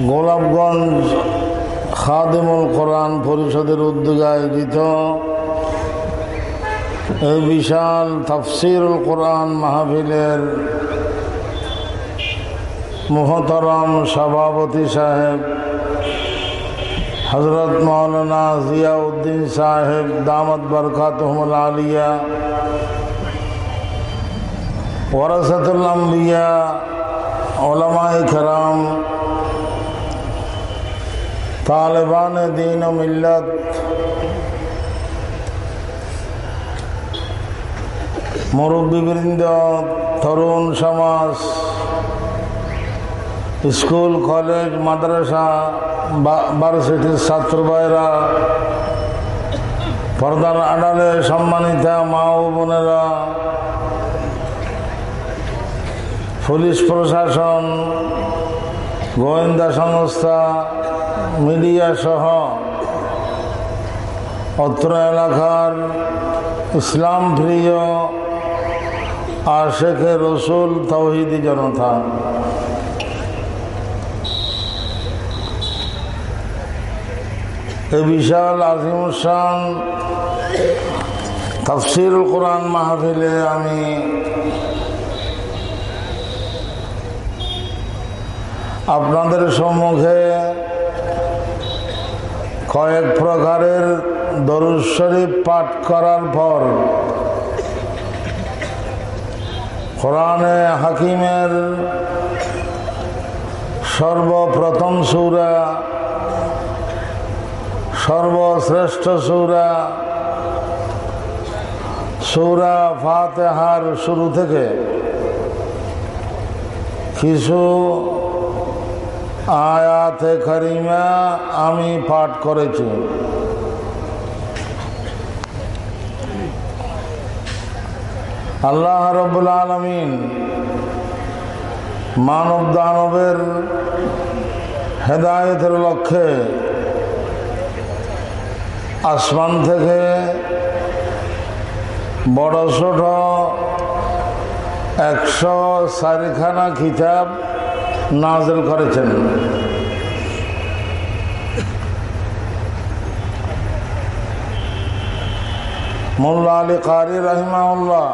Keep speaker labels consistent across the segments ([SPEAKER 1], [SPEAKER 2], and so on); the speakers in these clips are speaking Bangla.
[SPEAKER 1] গোলাপগঞ্জ খাদেমুল কোরআন পরিষদের উদ্যোগে আয়োজিত বিশাল তাফসিরুল কোরআন মাহফিলের মোহতরম সভাপতি সাহেব হজরত মৌলানা জিয়াউদ্দিন সাহেব, দামত বরকাত আলিয়া ওরাসতুল্লাম্বিয়া ওলামাই খরাম তালেবান দিন ও মিল্লত। মুরব্বীবৃন্দ, তরুণ সমাজ, স্কুল, কলেজ, মাদ্রাসা ভার্সিটির ছাত্র ভাইরা, পর্দার আড়ালে সম্মানিতা মা ও বোনেরা, পুলিশ প্রশাসন, গোয়েন্দা সংস্থা মিডিয়া সহ অত্র এলাকার ইসলাম প্রিয় আশেখে রসুল তৌহিদি জনতা। এ বিশাল আজিমুসান তফসিরুল কোরআন মাহফিলে আমি আপনাদের সম্মুখে কয়েক প্রকারের দরুদ শরীফ পাঠ করার পর কোরআনে হাকিমের সর্বপ্রথম সৌরা, সর্বশ্রেষ্ঠ সৌরা সৌরা ফাতেহার শুরু থেকে কিছু আয়াতে করিমা আমি পাঠ করেছি। আল্লাহ রবুল আলমিন মানব দানবের হেদায়তের লক্ষ্যে আসমান থেকে বড় ছোট একশো চারিখানা কিতাব নাজল করেছেন। মোল্লা আলী কারি রহিমাউল্লাহ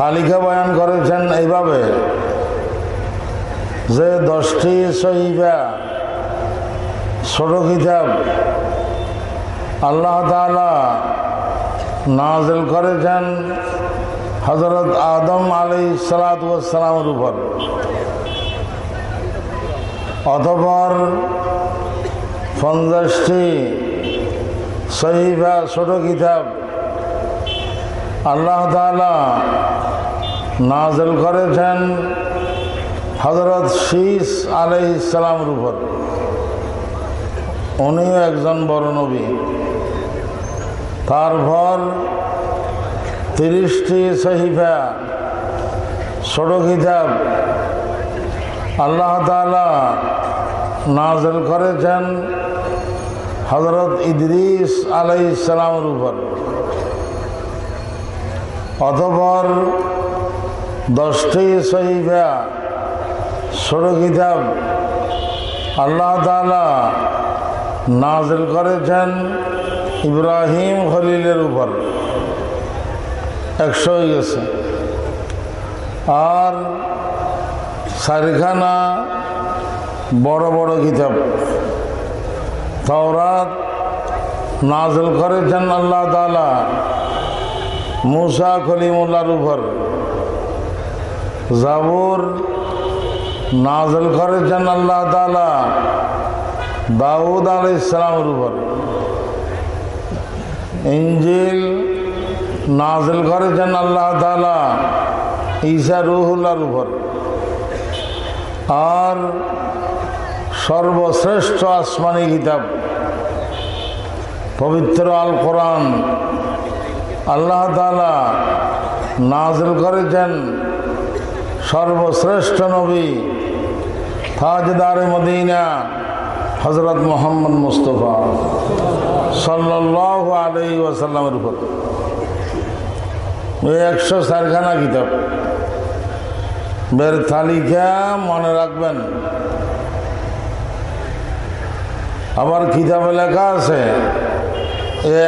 [SPEAKER 1] তালিকা বয়ান করেছেন এইভাবে, যে দশটি সহিবা ছোট কিতাব আল্লাহ তালা নাজল করেছেন হজরত আদম আলী সালাতামের উপর। অতপর পঞ্চাশটি সহিবা ছোট কিতাব আল্লাহ তালা নাজল করেছেন হজরত শীষ আলাই ইসলামের উপর। উনিও একজন বড় নবী। তারপর তিরিশটি সহিফা ছোট কিতাব আল্লাহ নাজল করেছেন হজরত ইদরিস আলাই ইসলামের উপর। অতপর দশটি সহিফা ছোট আল্লাহ তালা নাজল করেছেন ইব্রাহিম খলিলের উপর। একশো গেছে। আর চারিখানা বড় বড় কিতাব। তাওরাত নাজল করেছেন আল্লাহ তালা মুসা কলিমুল্লার উপর। জাবুর নাজল করেছেন আল্লাহ তালা দাউদ আল ইসলামের উপর। ইঞ্জিল নাজল করেছেন আল্লাহ তালা ঈশা রুহুল্লার উপর। আর সর্বশ্রেষ্ঠ আসমানি কিতাব, পবিত্র আল কোরআন আল্লাহ তালা নাজল করেছেন। সর্বশ্রেষ্ঠ নবী তাজদার মদিনা হজরত মোহাম্মদ মুস্তফা সাল্লাহ আলাই ওয়াসাল্লামের উপর। একশো চারখানা কিতাব বের তালিকা মনে রাখবেন। আবার কিতাবে লেখা আছে,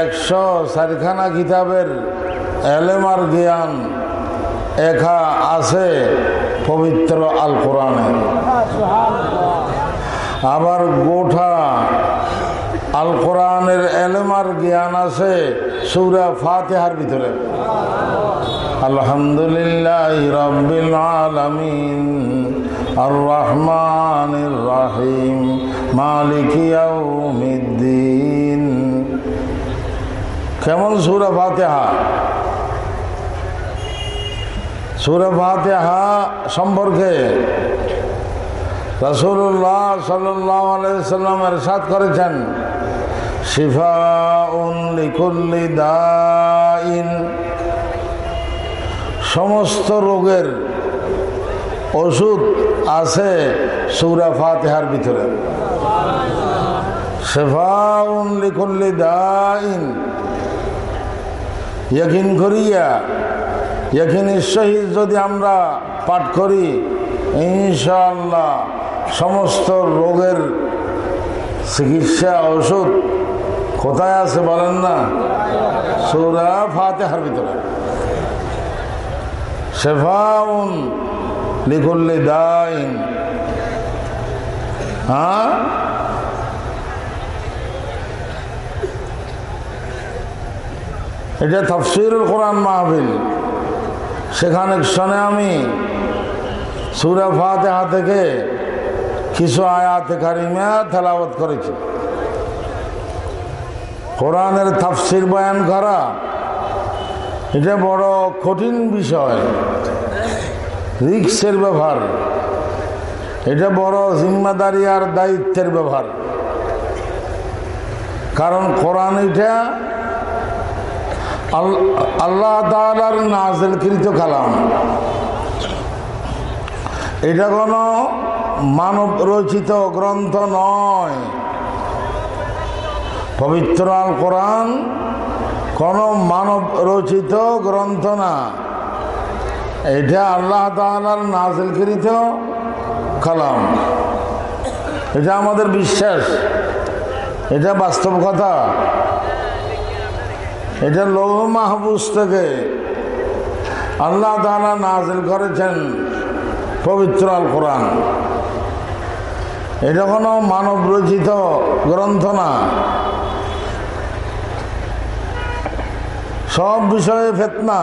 [SPEAKER 1] একশো চারখানা কিতাবের এলেমার জ্ঞান একা আছে পবিত্র আল কোরআনে আবার গোঠা আল কোরআনের এলেমার জ্ঞান আছে সৌরা ফাতেহার ভিতরে। আলহামদুলিল্লাহ রব্বিল আলামিন আর রহমান রাহিম মালিক ইয়াউমিদ্দিন কেমন সূরা ফাতিহা সূরা ফাতিহা সম্পর্কে রাসূলুল্লাহ সাল্লাল্লাহু আলাইহি সাল্লাম ارشاد করেছেন শিফাউন লিকুল্লি দাইন সমস্ত রোগের ওষুধ আছে সূরা ফাতিহার ভিতরে। করিয়া যদি আমরা পাঠ করি, ইনশাআল্লাহ সমস্ত রোগের চিকিৎসা ওষুধ কোথায় আছে বলেন না? সৌরা ফাতেহার ভিতরে। শেফাউন দাইন। হ্যাঁ? এটা তফসিরুল কোরআন মাহফিল। সেখানে শোনে আমি সুরা ফাতেহা থেকে কিছু আয়াত কারিমা তেলাওয়াত করেছি। কোরআনের তাফসির বয়ান করা এটা বড় কঠিন বিষয়। রিক্সের ব্যবহার। এটা বড় জিম্মাদারি আর দায়িত্বের ব্যবহার। কারণ কোরআন এটা আল্লাহ তালার নাজেলকৃত কালাম। এটা কোনো মানব রচিত গ্রন্থ নয়। পবিত্র আল কোরআন কোন মানব রচিত গ্রন্থ না। এটা আল্লাহ তালার নাজেলকৃত কালাম। এটা আমাদের বিশ্বাস। এটা বাস্তব কথা এটা লৌহ মাহবুজ থেকে আল্লাহ তালা নাজিল করেছেন পবিত্র আল কোরআন এটা কোনো মানব রচিত গ্রন্থ না। সব বিষয়ে ফেতনা।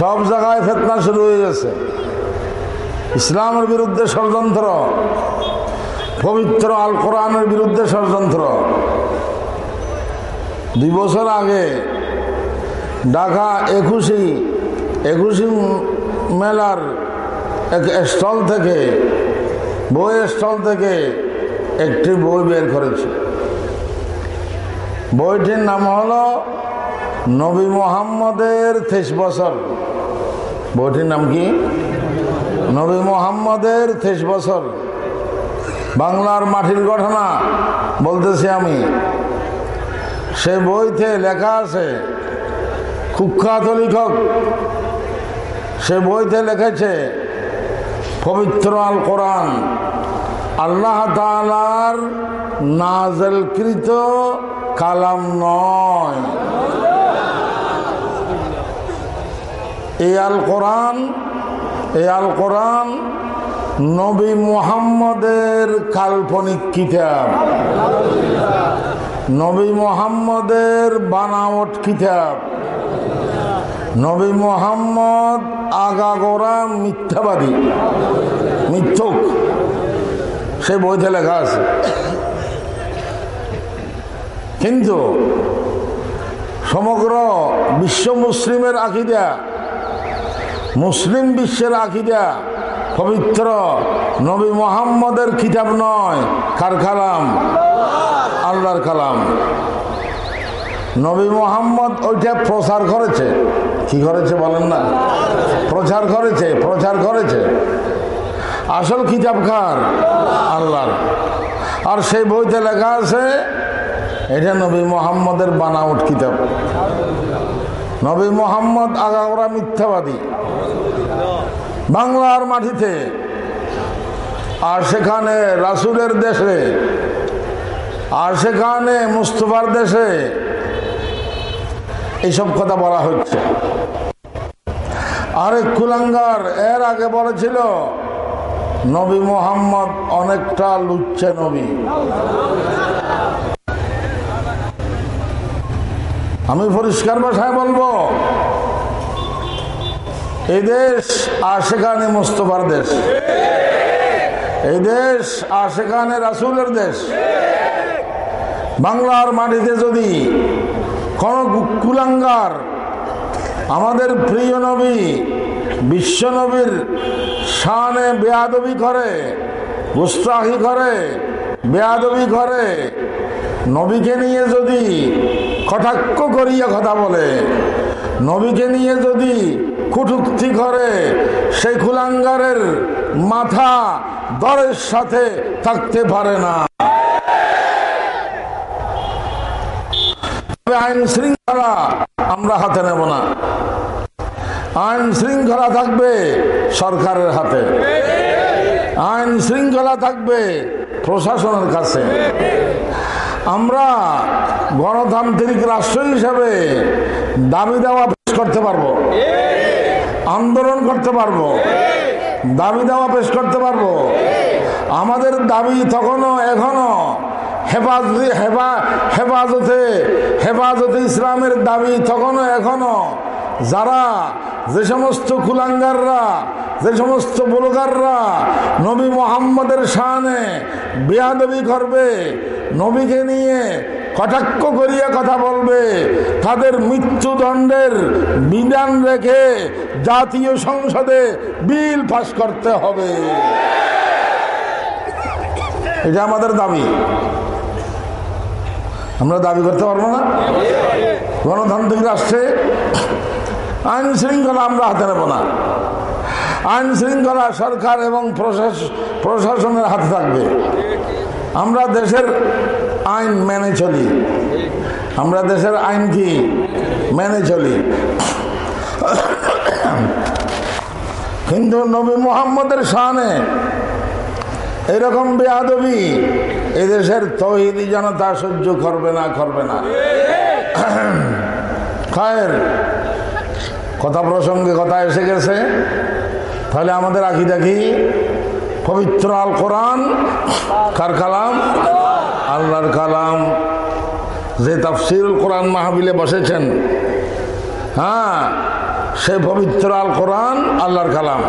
[SPEAKER 1] সব জায়গায় ফেতনা শুরু হয়ে গেছে। ইসলামের বিরুদ্ধে ষড়যন্ত্র, পবিত্র আল কোরআনের বিরুদ্ধে ষড়যন্ত্র। দুই বছর আগে ঢাকা একুশি একুশি মেলার এক স্টল থেকে, বই স্টল থেকে একটি বই বের করেছে। বইটির নাম হলো নবী মোহাম্মদের তেইশ বছর। বইটির নাম কি? নবী মোহাম্মদের তেইশ বছর। বাংলার মাটির ঘটনা বলতেছি আমি। সে বইতে লেখা আছে, কুখ্যাত লেখক। সে বইতে লিখেছে, পবিত্র আল কোরআন। আল্লাহ তালার নাজলকৃত কালাম নয়। আল কোরআন এই আল কোরআন নবী মুহাম্মদের কাল্পনিক কিতাব। নবী মোহাম্মদের বানাওট কিতাব। নবী মোহাম্মদ আগাগোড়া মিথ্যাবাদী, মিথ্যুক। সে বইতে লেখা আছে। কিন্তু সমগ্র বিশ্ব মুসলিমের আকিদা মুসলিম বিশ্বের আকিদা পবিত্র। নবী মোহাম্মদের কিতাব নয়। কার কালাম? আল্লাহর কালাম। নবী মোহাম্মদ ওইটা প্রচার করেছে। কি করেছে বলেন না? প্রচার করেছে প্রচার করেছে। আসল কিতাব কার? আল্লাহর। আর সেই বইতে লেখা আছে, এটা নবী মোহাম্মদের বানাউট কিতাব নবী মোহাম্মদ আগাগোড়া মিথ্যাবাদী। বাংলার মাটিতে আর সেখানে রাসুলের দেশে, আর সেখানে মুস্তফার দেশে এইসব কথা বলা হচ্ছে। আরেক কুলাঙ্গার এর আগে বলেছিল, নবী মোহাম্মদ অনেকটা লুচ্ছে নবী। আমি পরিষ্কার ভাষায় বলব, এই দেশ আশেখানে মুস্তফার দেশ। এই দেশ আশেখানে রাসুলের দেশ। বাংলার মাটিতে যদি কোন কুলাঙ্গার আমাদের প্রিয় নবী, বিশ্ব নবীর শানে বেয়াদবি করে গুস্তাহি করে, বেয়াদবি করে নবীকে নিয়ে যদি কটাক্ষ করিয়া কথা বলে, নবীকে নিয়ে যদি কুটুক্তি করে, সেই কুলাঙ্গারের মাথা দরের সাথে থাকতে পারে না। আইন শৃঙ্খলা আমরা হাতে নেব না। আইন শৃঙ্খলা থাকবে সরকারের হাতে। আইন শৃঙ্খলা থাকবে প্রশাসনের কাছে। আমরা গণতান্ত্রিক রাষ্ট্র হিসাবে দাবি দেওয়া পেশ করতে পারব। আন্দোলন করতে পারব। দাবি দেওয়া পেশ করতে পারব। আমাদের দাবি তখনও এখনও হেফাজতে হেফা হেফাজতে হেফাজতে ইসলামের দাবি তখনও এখনও যারা, যে সমস্ত কুলাঙ্গাররা, যে সমস্ত বলগাররা নবী মোহাম্মদের শানে বেয়াদবি করবে, নবীকে নিয়ে কটাক্ষ করিয়া কথা বলবে, তাদের মৃত্যুদণ্ডের বিধান রেখে জাতীয় সংসদে বিল পাস করতে হবে। এটা আমাদের দাবি। আমরা দাবি করতে পারব না? গণতান্ত্রিক রাষ্ট্রে আইন শৃঙ্খলা আমরা হাতে নেব না। আইন শৃঙ্খলা সরকার এবং প্রশাসনের হাতে থাকবে। আমরা দেশের আইন মেনে চলি। আমরা দেশের আইন কি? মেনে চলি। কিন্তু নবী মোহাম্মদের সামনে এরকম বেয়াদবি এদেশের তহিদি জনতা সহ্য করবে না করবে না। খায়ের কথা প্রসঙ্গে কথা এসে গেছে। তাহলে আমাদের আঁকি দেখি পবিত্র আল কোরআন, কার কালাম? আল্লাহর কালাম। যে তাফসির কোরআন মাহবিলে বসেছেন হ্যাঁ সে পবিত্র আল কোরআন, আল্লাহর কালাম।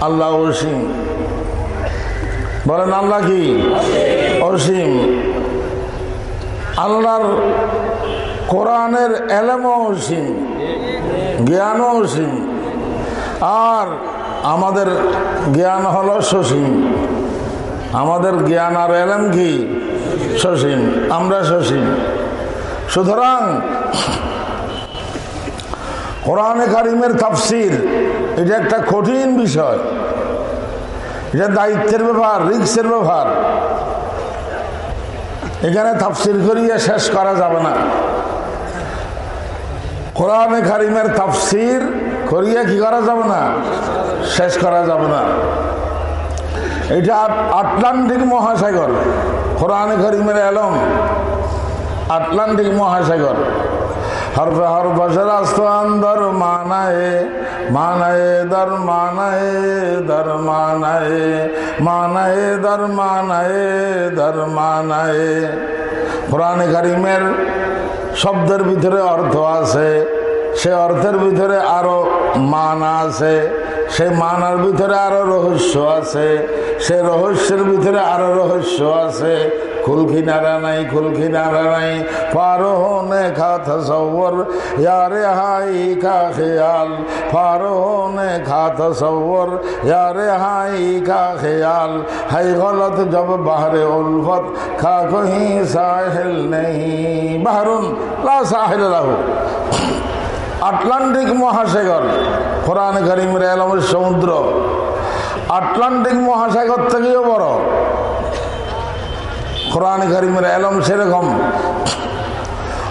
[SPEAKER 1] আল্লাহ অসীম। বলেন আল্লাহ কি? অসীম। আল্লাহর কোরআনের এলেমও অসীম। জ্ঞানও অসীম আর আমাদের জ্ঞান হলো সসীম। আমাদের জ্ঞান আর এলেম কি? সসীম। আমরা সসীম। সুতরাং কোরআনে কারিমের তাফসির, এটা একটা কঠিন বিষয়। এটা দায়িত্বের ব্যাপার রিক্সের ব্যাপার। এখানে তাফসির করিয়ে শেষ করা যাবে না। কোরআনে কারিমের তাফসির করিয়ে কি করা যাবে না? শেষ করা যাবে না। এটা আটলান্টিক মহাসাগর। কোরআনে করিমের এলম। আটলান্টিক মহাসাগর। হরফে হরফে রাস্তান দর মানায় মানায় দর মানায় দর মানায় মানায় দর মানায় দর মানায় কোরআনে কারিমের শব্দের ভিতরে অর্থ আছে সে অর্থের ভিতরে আরও মান আছে। সেই মানার ভিতরে আরও রহস্য আছে, সে রহস্যের ভিতরে আরও রহস্য আছে। খুলখিনারা নাই খুলখিনারা নাই, ফারোহনে খা তসৌর ইয়ারে হাই কা খেয়াল, ফারোহনে খা তসৌর ইয়ারে হাই কা খেয়াল। হাই গলত জব বাহরে উলফত, খা কহি সাহেল নেই। বাহরুন, লা সাহেল রাহু আটলান্টিক মহাসাগর কোরআন করিমের আলমের সমুদ্র। আটলান্টিক মহাসাগর থেকেও বড়। কোরআন করিমের এলম সেরকম।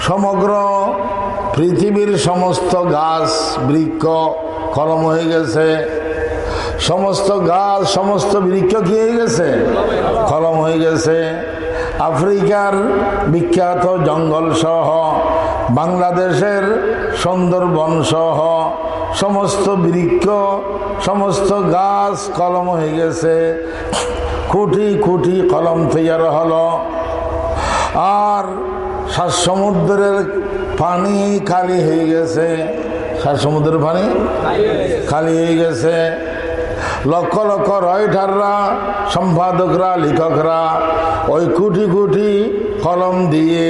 [SPEAKER 1] সমগ্র পৃথিবীর সমস্ত গাছ, বৃক্ষ কলম হয়ে গেছে। সমস্ত গাছ, সমস্ত বৃক্ষ কি হয়ে গেছে? কলম হয়ে গেছে। আফ্রিকার বিখ্যাত জঙ্গল সহ, বাংলাদেশের সুন্দরবন সহ সমস্ত বৃক্ষ, সমস্ত গাছ কলম হয়ে গেছে। খুঁটি খুঁটি কলম তৈয়ার হলো। আর সাত সমুদ্রের পানি খালি হয়ে গেছে। সাত সমুদ্রের পানি খালি হয়ে গেছে। লক্ষ লক্ষ রাইটাররা, সম্পাদকরা, লেখকরা ওই কুটি কুটি কলম দিয়ে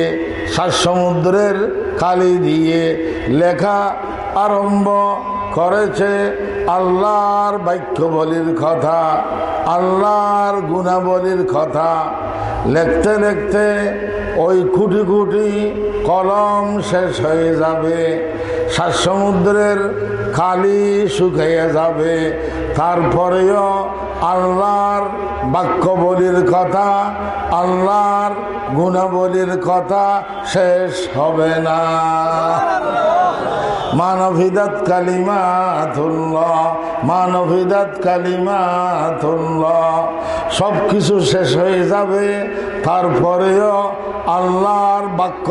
[SPEAKER 1] সাত সমুদ্রের কালি দিয়ে লেখা আরম্ভ করেছে আল্লাহর বাক্যবলির কথা, আল্লাহর গুণাবলীর কথা। লিখতে লিখতে ওই কুটি কুটি কলম শেষ হয়ে যাবে। সাত সমুদ্রের খালি শুকিয়ে যাবে। তারপরেও আল্লাহর বাক্যবলির কথা, আল্লাহর গুণাবলীর কথা শেষ হবে না। মানবিদাত কালিমাতুল্লাহ মানবিদাত কালিমাতুল্লাহ। সব কিছু শেষ হয়ে যাবে তারপরেও আল্লাহর বাক্য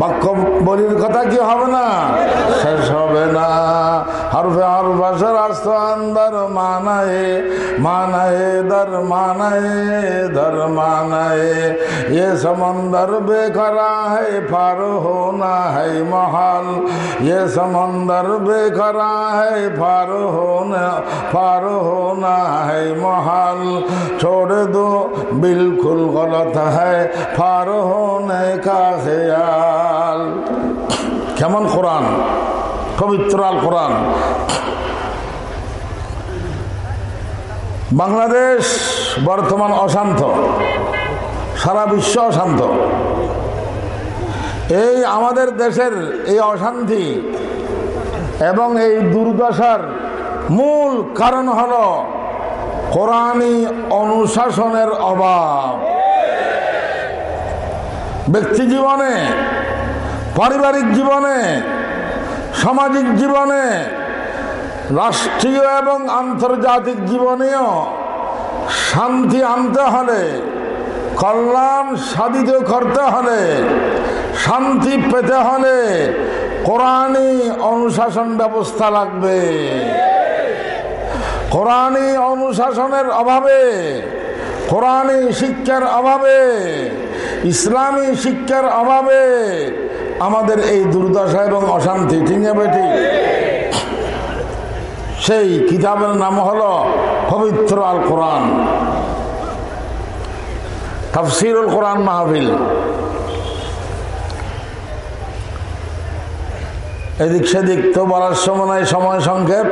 [SPEAKER 1] বাক্য বলির কথা কি হবে না? শেষ হবে না। হারফে হারফাসের আস্থান দর মানায় মানায় দর মানায় দর মানায়। এ সমন্দর বেকরা হে ফার হো না হে মহাল। এ সমন্দর বেকরা হে ফার হো না ফার হো না হে মহাল। ছোড় দো, বিলকুল গলত হে ফার হো কেমন কোরআন? পবিত্র আল কোরআন। বাংলাদেশ বর্তমান অশান্ত। সারা বিশ্ব অশান্ত। এই আমাদের দেশের এই অশান্তি এবং এই দুর্দশার মূল কারণ হল কোরআনী অনুশাসনের অভাব। ব্যক্তি জীবনে, পারিবারিক জীবনে, সামাজিক জীবনে, রাষ্ট্রীয় এবং আন্তর্জাতিক জীবনেও শান্তি আনতে হলে, কল্যাণ সাধিত করতে হলে, শান্তি পেতে হলে কোরআনী অনুশাসন ব্যবস্থা লাগবে। কোরআনী অনুশাসনের অভাবে কোরআনী শিক্ষার অভাবে ইসলামী শিক্ষার অভাবে আমাদের এই দুর্দশা এবং অশান্তি আছে ঠিক সেই কিতাবের নাম হলো পবিত্র আল কোরআন। তফসিরুল কোরআন মাহফিল। এদিক সেদিক তো বলার সময় সময় সংক্ষেপ।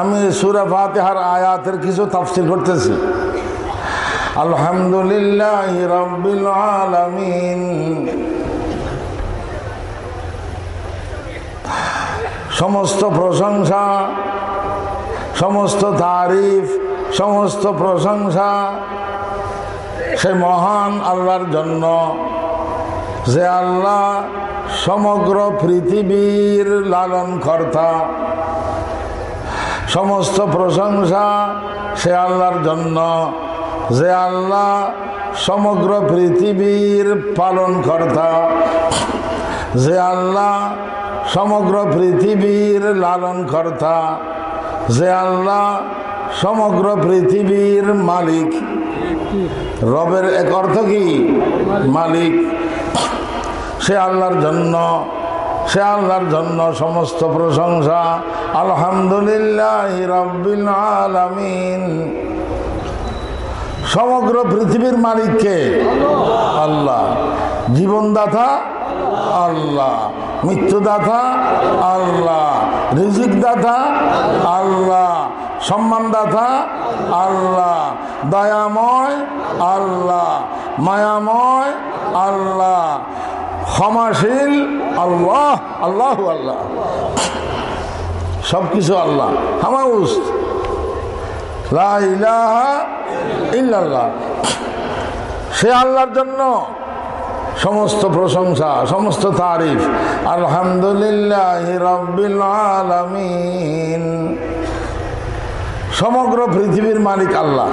[SPEAKER 1] আমি সুরা ফাতেহার আয়াতের কিছু তাফসিল করতেছি। আলহামদুলিল্লাহ রব্বিল আলামিন। সমস্ত প্রশংসা, সমস্ত তারিফ, সমস্ত প্রশংসা সে মহান আল্লাহর জন্য, যে আল্লাহ সমগ্র পৃথিবীর লালন কর্তা। সমস্ত প্রশংসা সে আল্লাহর জন্য। যে আল্লাহ সমগ্র পৃথিবীর পালন কর্তা যে আল্লাহ সমগ্র পৃথিবীর লালন কর্তা যে আল্লাহ সমগ্র পৃথিবীর মালিক। রবের এক অর্থ কি? মালিক। সে আল্লাহর জন্য, সে আল্লাহর জন্য সমস্ত প্রশংসা আলহামদুলিল্লাহ রব্বিল আলামিন। সমগ্র পৃথিবীর মালিককে আল্লাহ। জীবনদাতা, আল্লাহ। মৃত্যুদাতা, আল্লাহ। রিজিক দাতা আল্লাহ। সম্মানদাতা, আল্লাহ। দয়াময়, আল্লাহ। মায়াময়, আল্লাহ। ক্ষমাশীল, আল্লাহ। আল্লাহ আল্লাহ। সব কিছু আল্লাহ। হামাউস। সে আল্লাহর জন্য সমস্ত প্রশংসা, সমস্ত তারিফ। আলহামদুলিল্লাহ সমগ্র পৃথিবীর মালিক আল্লাহ।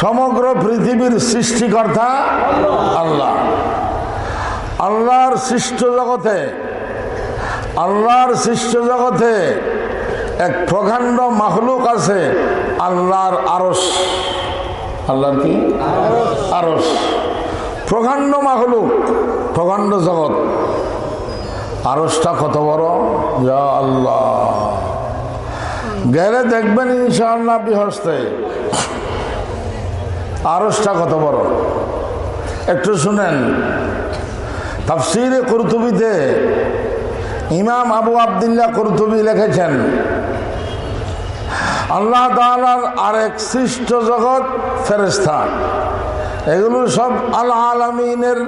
[SPEAKER 1] সমগ্র পৃথিবীর সৃষ্টিকর্তা আল্লাহ। আল্লাহর সৃষ্ট জগতে, আল্লাহর সৃষ্ট জগতে এক প্রকাণ্ড মাহলুক আছে, আল্লাহর আরস আল্লাহর কি? আরস প্রকাণ্ড মাহলুক প্রকাণ্ড জগৎ। আরসটা কত বড়? আল্লাহ। গেলে দেখবেন ইনশাআল্লাহ বিহস্তে। আরসটা কত বড়? একটু শুনেন। তাফসিরে কুরতুবিতে ইমাম আবু আবদুল্লাহ কুরতুবি লিখেছেন, আল্লাহ তালার আরেক সৃষ্ট জগৎ ফেরেস্তা এগুলো সব আল আলমিনের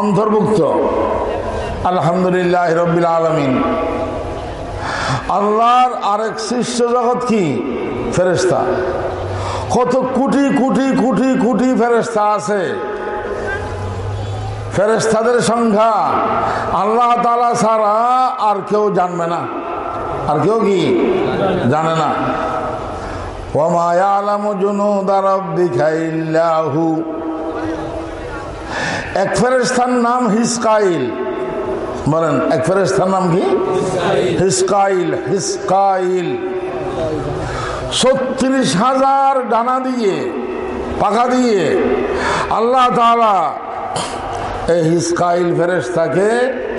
[SPEAKER 1] অন্তর্ভুক্ত। আলহামদুলিল্লাহ রবিল আলমিন। আল্লাহর আরেক সৃষ্ট জগৎ কি? ফেরেস্তা কত কোটি কোটি কোটি কোটি ফেরেস্তা আছে। ফেরেস্তাদের সংখ্যা আল্লাহ তালা ছাড়া আর কেউ জানবে না। আর কেউ কি? জানে না। এক ফেরেস্তার নাম হিসকাইল। বলেন, এক ফেরেস্তার নাম কি? হিসকাইল হিসকাইল। ছত্রিশ হাজার ডানা দিয়ে, পাখা দিয়ে আল্লাহ তালা এই হিসকাইল ফেরেস্তাকে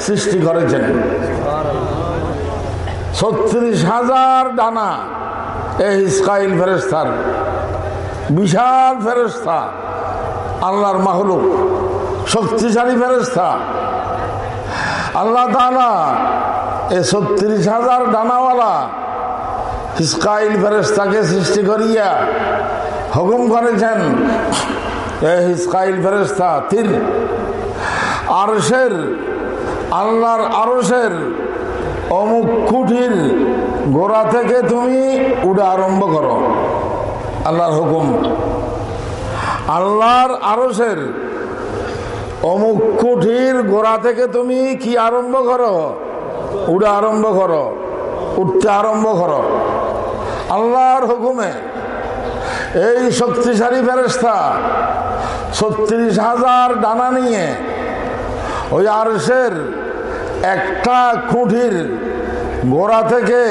[SPEAKER 1] সৃষ্টি করেছেন। ছত্রিশ হাজার ডানা এই হিসকাইল ফেরেস্তার বিশাল ফেরেস্তা আল্লাহর মাহলুক, শক্তিশালী ফেরেস্তা আল্লাহ তালা এই ছত্রিশ হাজার ডানাওয়ালা হিসকাইল ফেরেস্তাকে সৃষ্টি করিয়া হুকুম করেছেন, এই হিসকাইল ফেরেস্তা তীর আরসের আল্লাহর আরসের অমুক কুঠির গোড়া থেকে তুমি উড়ে আরম্ভ করো। আল্লাহর হুকুম। আল্লাহর আরসের অমুক কুঠির গোড়া থেকে তুমি কি আরম্ভ করো? উড়ে আরম্ভ করো, উঠতে আরম্ভ করো। আল্লাহর হুকুমে এই শক্তিশালী ফেরেস্তা ছত্রিশ হাজার ডানা নিয়ে ওই আরসের একটা খুঁটির গোড়া থেকে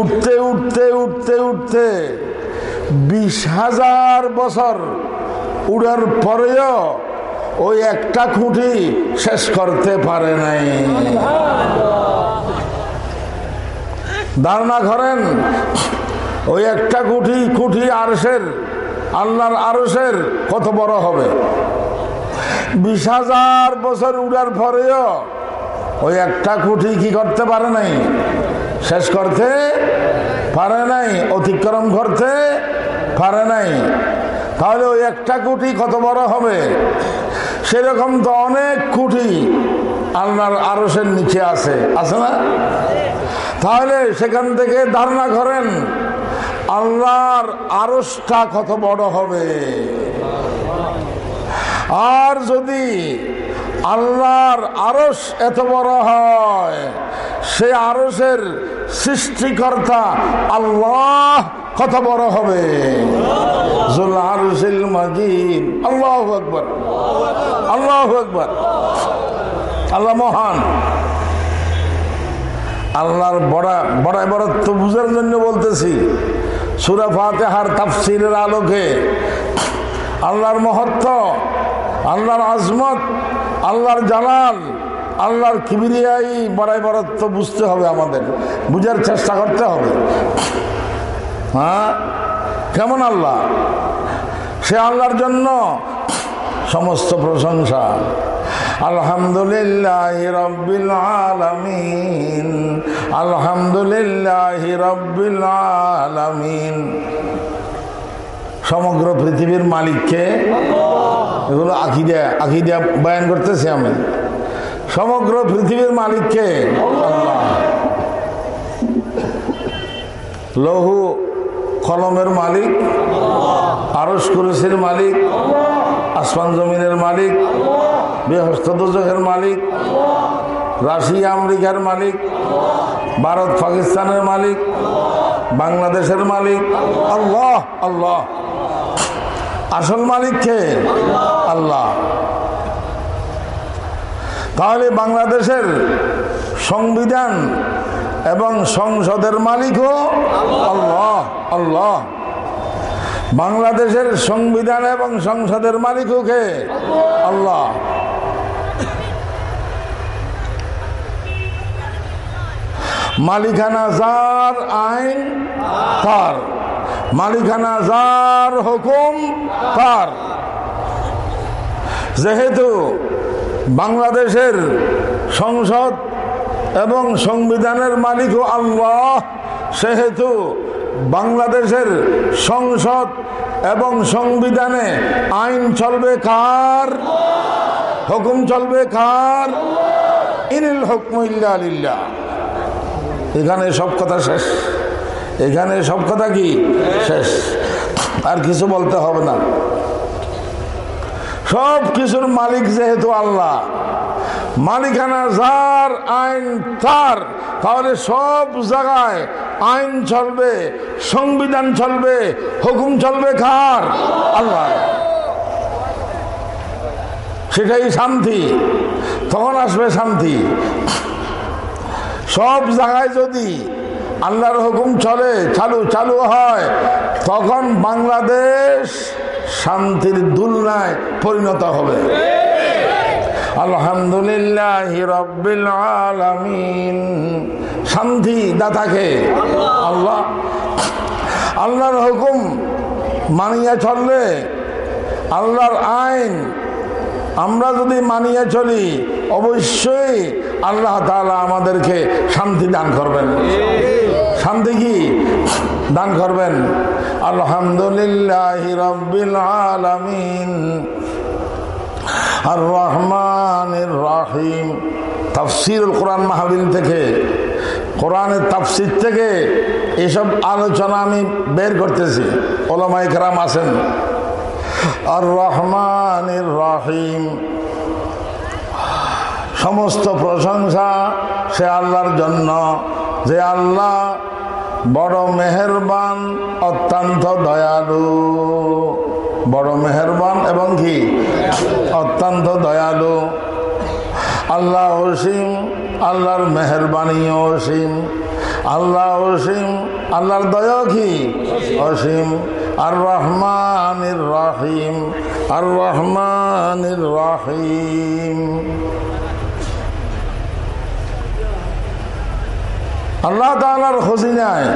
[SPEAKER 1] উঠতে উঠতে উঠতে উঠতে বিশ হাজার বছর উড়ার পরেও ওই একটা খুঁটি শেষ করতে পারে নাই। ধারণা করেন, ওই একটা কুঠি কুঠি আরসের আল্লাহর আরসের কত বড় হবে? বিশ হাজার বছর উড়ার পরেও ওই একটা কুঠি কি করতে পারে নাই? শেষ করতে পারে নাই, অতিক্রম করতে পারে নাই। তাহলে ওই একটা কুটি কত বড় হবে? সেরকম তো অনেক কুটি আল্লাহর আরসের নিচে আছে। আছে না? তাহলে সেখান থেকে ধারণা করেন, আল্লাহর আরসটা কত বড় হবে? আর যদি আল্লাহর আরস এত বড় হয়, সে আরসের সৃষ্টিকর্তা আল্লাহ কত বড় হবে? মাজিদ আল্লাহ আকবর। আল্লাহ আকবর। আল্লাহ মহান। আল্লাহর বড়া বড়াই বড়ত্ব বুঝার জন্য বলতেছি, সুরা ফাতেহার তাফসিরের আলোকে আল্লাহর মহত্ব আল্লাহর আজমত, আল্লাহর জালাল, আল্লাহর কিবিরিয়াই বড়াই বড়ত্ব বুঝতে হবে আমাদের, বুঝার চেষ্টা করতে হবে। হ্যাঁ? কেমন আল্লাহ? সে আল্লাহর জন্য সমস্ত প্রশংসা। আলহামদুলিল্লাহ রব্বিল আলামিন, আলহামদুলিল্লাহ রব্বিল আলামিন। সমগ্র পৃথিবীর মালিককে এগুলো আকিদা আকিদা বয়ান করতেছি আমি। সমগ্র পৃথিবীর মালিককে লহু কলমের মালিক আরস কুরসির মালিক, আসমান জমিনের মালিক বৃহস্পতিজকের মালিক, রাশিয়া, আমেরিকার মালিক, ভারত, পাকিস্তানের মালিক, বাংলাদেশের মালিক, আল্লাহ আল্লাহ। আসল মালিক কে? আল্লাহ। তাহলে বাংলাদেশের সংবিধান এবং সংসদের মালিকও আল্লাহ আল্লাহ। বাংলাদেশের সংবিধান এবং সংসদের মালিকও কে? আল্লাহ। মালিকানা যার, আইন তার। মালিকানা যার হুকুম তার। যেহেতু বাংলাদেশের সংসদ এবং সংবিধানের মালিকও আল্লাহ, সেহেতু বাংলাদেশের সংসদ এবং সংবিধানে আইন চলবে কার? হুকুম চলবে কার? ইনিল হুকমিল্লা আলিল্লাহ এখানে সব কথা শেষ। এখানে সব কথা কি? শেষ। আর কিছু বলতে হবে না। সব কিছুর মালিক যেহেতু আল্লাহ, মালিকানা যার আইন তার, তাহলে সব জায়গায় আইন চলবে, সংবিধান চলবে, হুকুম চলবে কার? আল্লাহ। সেটাই শান্তি। তখন আসবে শান্তি। সব জায়গায় যদি আল্লাহর হুকুম চলে, চালু চালু হয়। তখন বাংলাদেশ শান্তির দুলনায় পরিণত হবে। আলহামদুলিল্লাহ রব্বিল আলামিন। শান্তি দাতাকে আল্লাহ। আল্লাহর হুকুম মানিয়ে চললে, আল্লাহর আইন আমরা যদি মানিয়ে চলি, অবশ্যই আল্লাহ তালা আমাদেরকে শান্তি দান করবেন। শান্তি কি দান করবেন। আলহামদুলিল্লাহ রব্বিল আলামিন। আর রহমান রাহিম। তাফসিরুল কোরআন মাহবিল থেকে, কোরআনের তাফসির থেকে এসব আলোচনা আমি বের করতেছি। ওলামাই কেরাম আছেন। আর রহমান রাহিম। সমস্ত প্রশংসা সে আল্লাহর জন্য। যে আল্লাহ বড় মেহেরবান, অত্যন্ত দয়ালু। বড় মেহেরবান এবং কি? অত্যন্ত দয়ালু। আল্লাহ অসীম আল্লাহর মেহরবানি অসীম। আল্লাহ অসীম আল্লাহর দয়া কি? অসীম। আর রহমান রাহিম আর রহমান রাহিম। আল্লাহ তালার খোঁজিনায়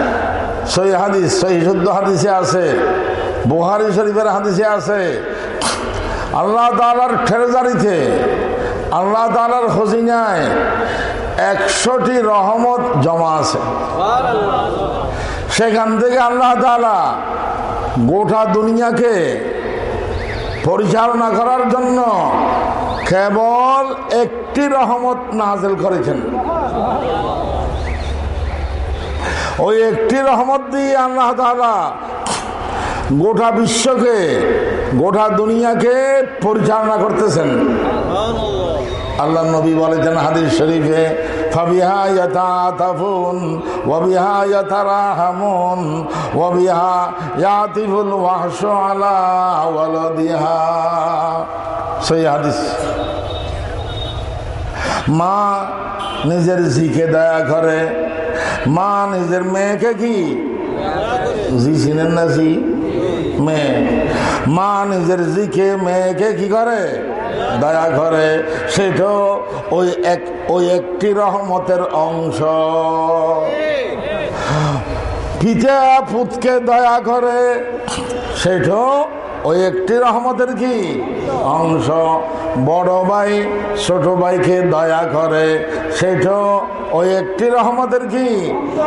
[SPEAKER 1] সই হাদিস সই শুদ্ধ হাদিসে আছে বুহারি শরীফের হাদিসে আছে। আল্লাহ তালার ঠেরজারিতে আল্লাহ তালার খোঁজিনায় একশোটি রহমত জমা আছে। সেখান থেকে আল্লাহ তালা গোটা দুনিয়াকে পরিচালনা করার জন্য কেবল একটি রহমত নাজেল করেছেন। ওই একটি রহমত দিয়ে আল্লাহ তালা গোটা বিশ্বকে, গোটা দুনিয়াকে পরিচালনা করতেছেন। আল্লাহ নবী বলেছেন হাদিস শরীফে আলা হাদিস। মা নিজের জিকে দয়া করে। মা নিজের মেয়েকে কি? জি চিনেন না জি? মেয়ে। মা নিজের জিকে মেয়েকে কি করে? দয়া করে। সেটাও ওই এক, ওই একটি রহমতের অংশ। পিতা পুতকে দয়া করে। সেটাও ওই একটি রহমতের কি? অংশ। বড় ভাই, ছোট ভাইকে দয়া করে সেটা ওই একটি রহমতের কি?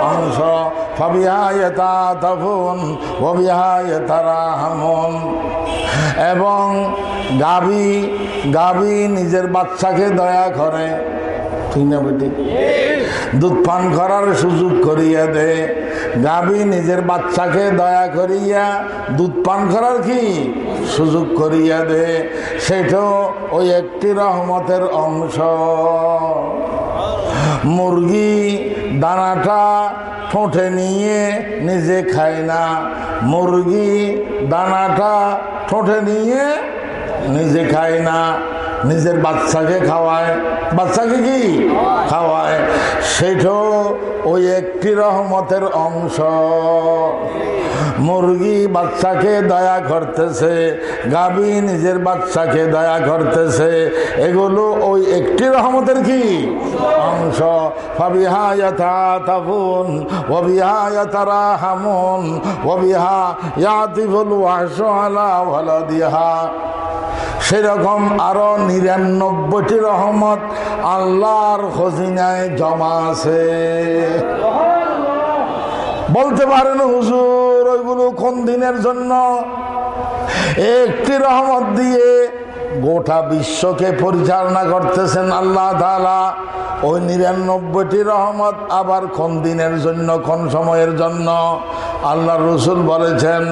[SPEAKER 1] অংশ। ফবিহায় তা তখন অবিহায় তারা হামন এবং গাবি গাবি নিজের বাচ্চাকে দয়া করে ঠিক না বেটি দুধ পান করার সুযোগ করিয়া দে। গাবি নিজের বাচ্চাকে দয়া করিয়া দুধ পান করার কি সুযোগ করিয়া দে। সেটাও ওই একটি রহমতের অংশ। মুরগি দানাটা ঠোঁটে নিয়ে নিজে খায় না। মুরগি দানাটা ঠোঁটে নিয়ে নিজে খায় না, নিজের বাচ্চাকে খাওয়ায়। বাচ্চাকে কি? খাওয়ায়। সেটাও ওই একটি রহমতের অংশ। মুরগি বাচ্চাকে দয়া করতেছে গাবি নিজের বাচ্চাকে দয়া করতেছে, এগুলো ওই একটি রহমতের কি? অংশ। ফবিহায়াতা তাফুন ওবিহায়াতারা হামুন ওবিহা ইয়াতিফুল ওয়াহশু আলা ওয়ালাদিহা। সেরকম আরও নিরানব্বইটি রহমত আল্লাহর খজিনায় জমা আছে। বলতে পারেন, হুজুর, ওইগুলো কোন দিনের জন্য? একটি রহমত দিয়ে গোটা বিশ্বকে পরিচালনা করতেছেন আল্লাহ তালা ওই নিরানব্বইটি রহমত আবার কোন দিনের জন্য, কোন সময়ের জন্য? আল্লাহ রসুল বলেছেন,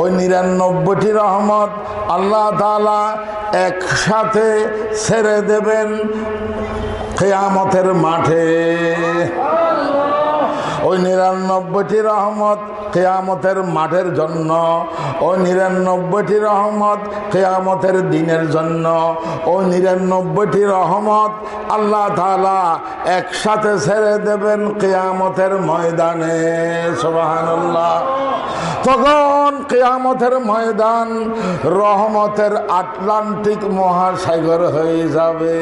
[SPEAKER 1] ওই নিরানব্বইটি রহমত আল্লাহ তালা একসাথে ছেড়ে দেবেন কেয়ামতের মাঠে। ওই নিরানব্বইটি রহমত কেয়ামতের মাঠের জন্য ওই নিরানব্বইটি রহমত কেয়ামতের দিনের জন্য ওই নিরানব্বইটি রহমত আল্লাহ তালা একসাথে ছেড়ে দেবেন কেয়ামতের ময়দানে সোবাহান্লাহ তখন কেয়ামতের ময়দান রহমতের আটলান্টিক মহাসাগর হয়ে যাবে।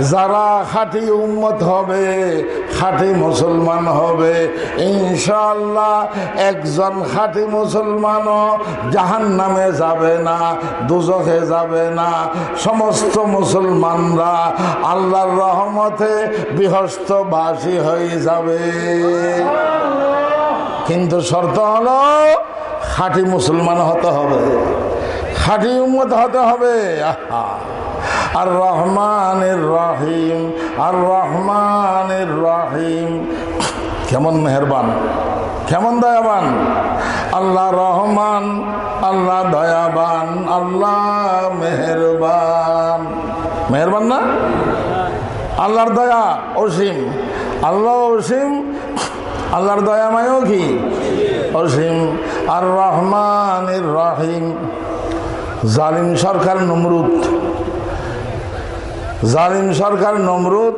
[SPEAKER 1] যারা খাঁটি উম্মত হবে, খাঁটি মুসলমান হবে ইনশাল্লাহ একজন খাঁটি মুসলমানও জাহান নামে যাবে না দুজখে যাবে না। সমস্ত মুসলমানরা আল্লাহর রহমতে বৃহস্পবাসী হয়ে যাবে। কিন্তু শর্ত হলো, খাঁটি মুসলমান হতে হবে। খাঁটি উম্মত হতে হবে। আহা। আর রহমানের রহিম আর রহমানের রহিম কেমন মেহরবান, কেমন দয়াবান। আল্লাহ রহমান, আল্লাহ দয়াবান, আল্লাহ মেহরবান। মেহরবান না? আল্লাহর দয়া অসীম। আল্লাহ অসীম, আল্লাহর দয়াময়ও কি? অসীম। আর রহমানের রহিম জালিম সরকার নমরুদ। জালিম সরকার নমরুদ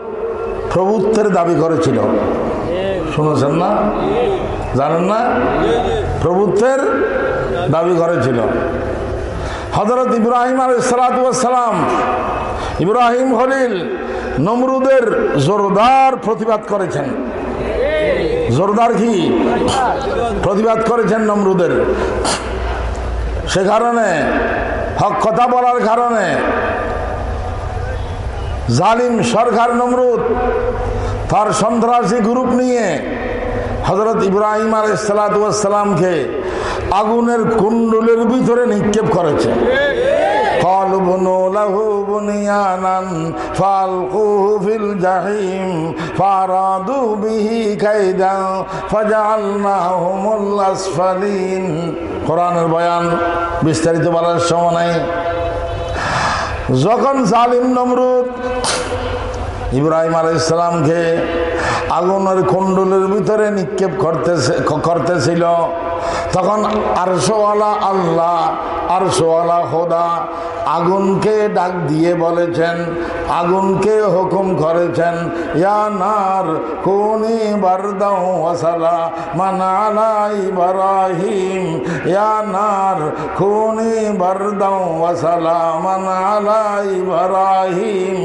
[SPEAKER 1] প্রভুত্বের দাবি করেছিল। শুনেছেন না? জানেন না? প্রভুত্বের দাবি করেছিল। হজরত ইব্রাহিম আল সালাম, ইব্রাহিম হলিল নমরুদের জোরদার প্রতিবাদ করেছেন। জোরদার কি? প্রতিবাদ করেছেন নমরুদের। সে কারণে, হক কথা বলার কারণে জালিম সরকার নমরুদ, তার সন্ত্রাসী গ্রুপ নিয়ে হজরত ইব্রাহিম আলাইসালামকে আগুনের কুণ্ডলের ভিতরে নিক্ষেপ করেছে। বয়ান বিস্তারিত বলার সময় নাই। যখন জালিম নমরুদ ইব্রাহিম আলাইসালামকে ইসলামকে আগুনের কুণ্ডলের ভিতরে নিক্ষেপ করতেছে করতেছিল। তখন আরশোয়ালা আল্লাহ, আরশোয়ালা হোদা আগুনকে ডাক দিয়ে বলেছেন, আগুনকে হুকুম করেছেন ইয়ানার কোনি বারদাও ওয়াসালা মানালা ইব্রাহিম। ইয়ানার কোনি বারদাও ওয়াসালা মানালা ইব্রাহিম।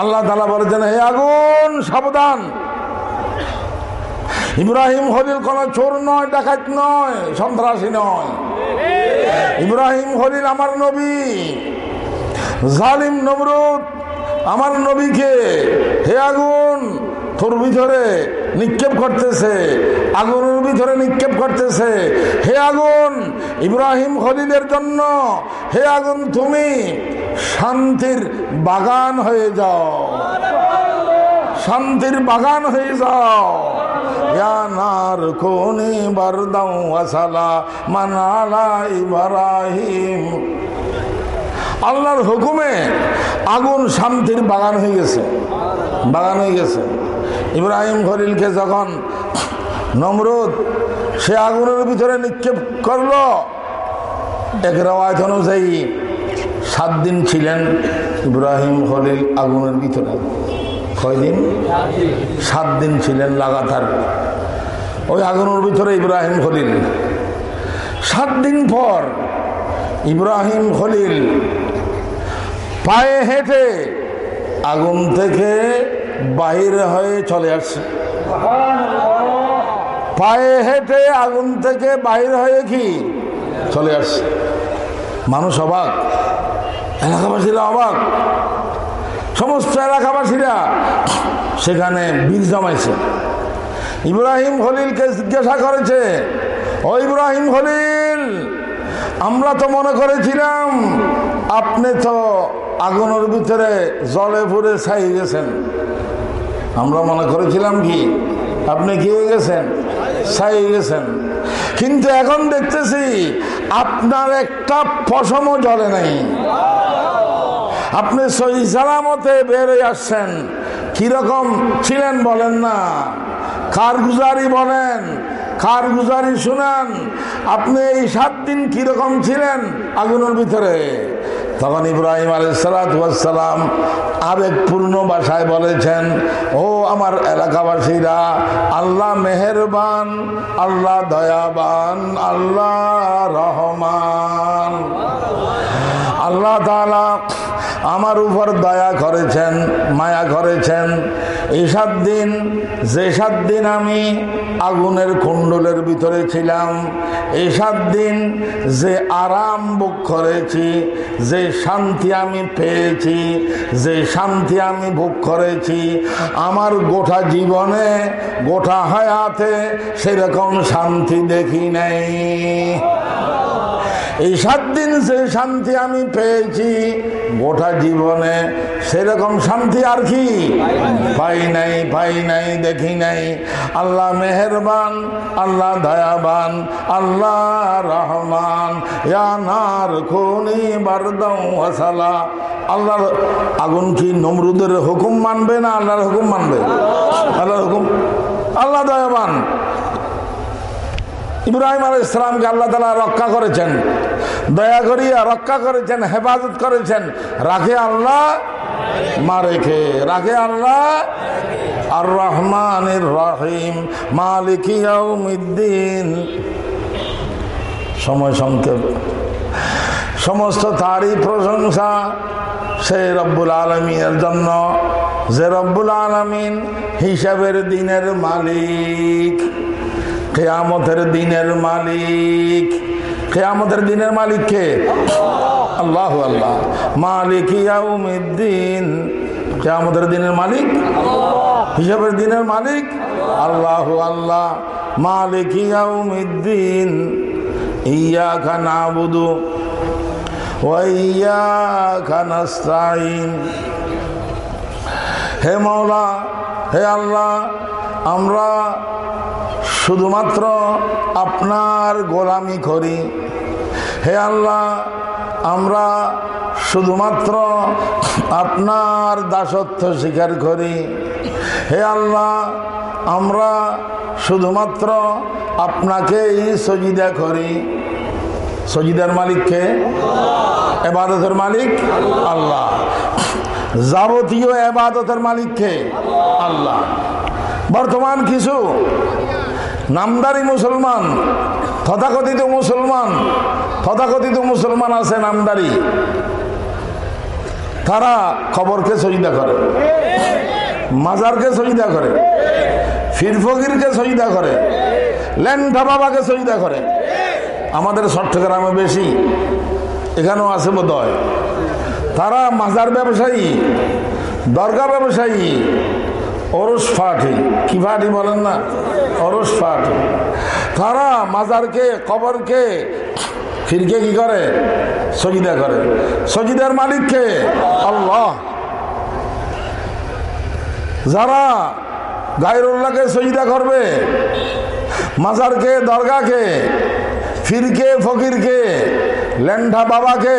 [SPEAKER 1] আল্লাহ তালা বলেছেন হে আগুন, সাবধান। ইব্রাহিম হলিল কোন চোর নয়, ডাকাত নয়, সন্ত্রাসী নয়। ইব্রাহিম হলিল আমার নবী। জালিম নমরুদ আমার নবীকে, হে আগুন, তোর ভিতরে নিক্ষেপ করতেছে, আগুনের ভিতরে নিক্ষেপ করতেছে। হে আগুন, ইব্রাহিম হলিলের জন্য, হে আগুন, তুমি শান্তির বাগান হয়ে যাও। শান্তির বাগান হয়ে যাও। আল্লাহর হুকুমে আগুন শান্তির বাগান হয়ে গেছে। বাগান হয়ে গেছে। ইব্রাহিম খলিলকে যখন নমরুদ সে আগুনের ভিতরে নিক্ষেপ করল, এক রেওয়ায়ত অনুযায়ী সাত দিন ছিলেন ইব্রাহিম খলিল আগুনের ভিতরে। কয়দিন সাত দিন ছিলেন লাগাতার। ওই আগুনের ভিতরে ইব্রাহিম খলিল। সাত দিন পর ইব্রাহিম খলিল পায়ে হেঁটে আগুন থেকে বাহির হয়ে চলে আসছে। পায়ে হেঁটে আগুন থেকে বাহির হয়ে কি? চলে আসছে। মানুষ অবাক। এলাকাবাসীরা অবাক। সমস্ত এলাকাবাসীরা সেখানে বীর জমাইছে। ইব্রাহিম হলিলকে জিজ্ঞাসা করেছে, ও ইব্রাহিম হলিল আমরা তো মনে করেছিলাম আপনি তো আগুনের ভিতরে জলে পুরে ছাই গেছেন। আমরা মনে করেছিলাম কি, আপনি কি গেছেন? ছাই গেছেন। কিন্তু এখন দেখতেছি আপনার একটা পশমও জলে নাই। আপনি সহি সালামতে বেরোয় আসছেন। কীরকম ছিলেন বলেন না। কারগুজারি বলেন, কারগুজারি শুনান। আপনি এই সাত দিন কীরকম ছিলেন আগুনের ভিতরে? তখন ইব্রাহিম আলাইসালাম আবেগপূর্ণ ভাষায় বলেছেন, ও আমার এলাকাবাসীরা, আল্লাহ মেহেরবান, আল্লাহ দয়াবান, আল্লাহ রহমান। আল্লাহ তালা আমার উপর দয়া করেছেন, মায়া করেছেন। এই সাত দিন, যে সাত দিন আমি আগুনের কুণ্ডলের ভিতরে ছিলাম, এই সাত দিন যে আরাম বুক করেছি, যে শান্তি আমি পেয়েছি, যে শান্তি আমি ভোগ করেছি, আমার গোটা জীবনে, গোটা হায়াতে সেরকম শান্তি দেখি নাই। এই সাত দিন যে শান্তি আমি পেয়েছি। গোটা জীবনে সেরকম শান্তি আর কি? পাই নাই পাই নাই, দেখি নাই। আল্লাহ মেহরবান, আল্লাহ দয়াবান, আল্লাহ রহমান। ইয়ানার খুনি হাসালা আল্লাহর আগুন কি নমরুদের হুকুম মানবে না আল্লাহর হুকুম মানবে? আল্লাহর হুকুম আল্লাহ দয়াবান। ইব্রাহিম আল ইসলামকে আল্লাহ তালা রক্ষা করেছেন। দয়া করিয়া রক্ষা করেছেন, হেফাজত করেছেন। রাখে আল্লাহ, মা রেখে। আল্লাহ আর রহমান রহিম, মালিক ইয়াউমিদ্দিন। সময় সংক্ষেপ। সমস্ত তারই প্রশংসা সেই রব্বুল আলমিনের জন্য, যে রব্বুল আলমিন হিসাবের দিনের মালিক। কেয়ামতের দিনের মালিক। কেয়ামতের দিনের মালিক কে? আল্লাহ আল্লাহ। মালিক ইয়াউমিদ্দিন। কেয়ামতের দিনের মালিক? হিসাবের দিনের মালিক? আল্লাহ আল্লাহ। মালিক ইয়াউমিদ্দিন। ইয়াকা নাবুদু ওয়াইয়াকা নাস্তাইন হে মৌলা হে আল্লাহ, আমরা শুধুমাত্র আপনার গোলামি করি। হে আল্লাহ, আমরা শুধুমাত্র আপনার দাসত্ব স্বীকার করি। হে আল্লাহ, আমরা শুধুমাত্র আপনাকেই সজিদা করি। সজিদার মালিককে এবাদতের মালিক আল্লাহ। যাবতীয় এবাদতের মালিককে আল্লাহ। বর্তমান কিছু নামদারি মুসলমান, তথাকথিত মুসলমান তথাকথিত মুসলমান আছে নামদারি। তারা খবরকে সজিদা করে, মাজারকে সজিদা করে, ফির ফকিরকে সজিদা করে ল্যান্ডা বাবাকে সজিদা করে। আমাদের চট্টগ্রামে বেশি, এখানেও আছে বোধ তারা মাজার ব্যবসায়ী, দরগা ব্যবসায়ী অরস ফাটি। কি ফাটি বলেন না? অরস ফাটি। তারা মাজারকে, কবরকে ফিরকে কি করে? সজিদা করে। সজিদার মালিককে আল্লাহ। যারা গায়রুল্লাহকে সজিদা করবে, মাজারকে, দরগাকে, ফিরকে, ফকিরকে, ল্যান্ডা বাবাকে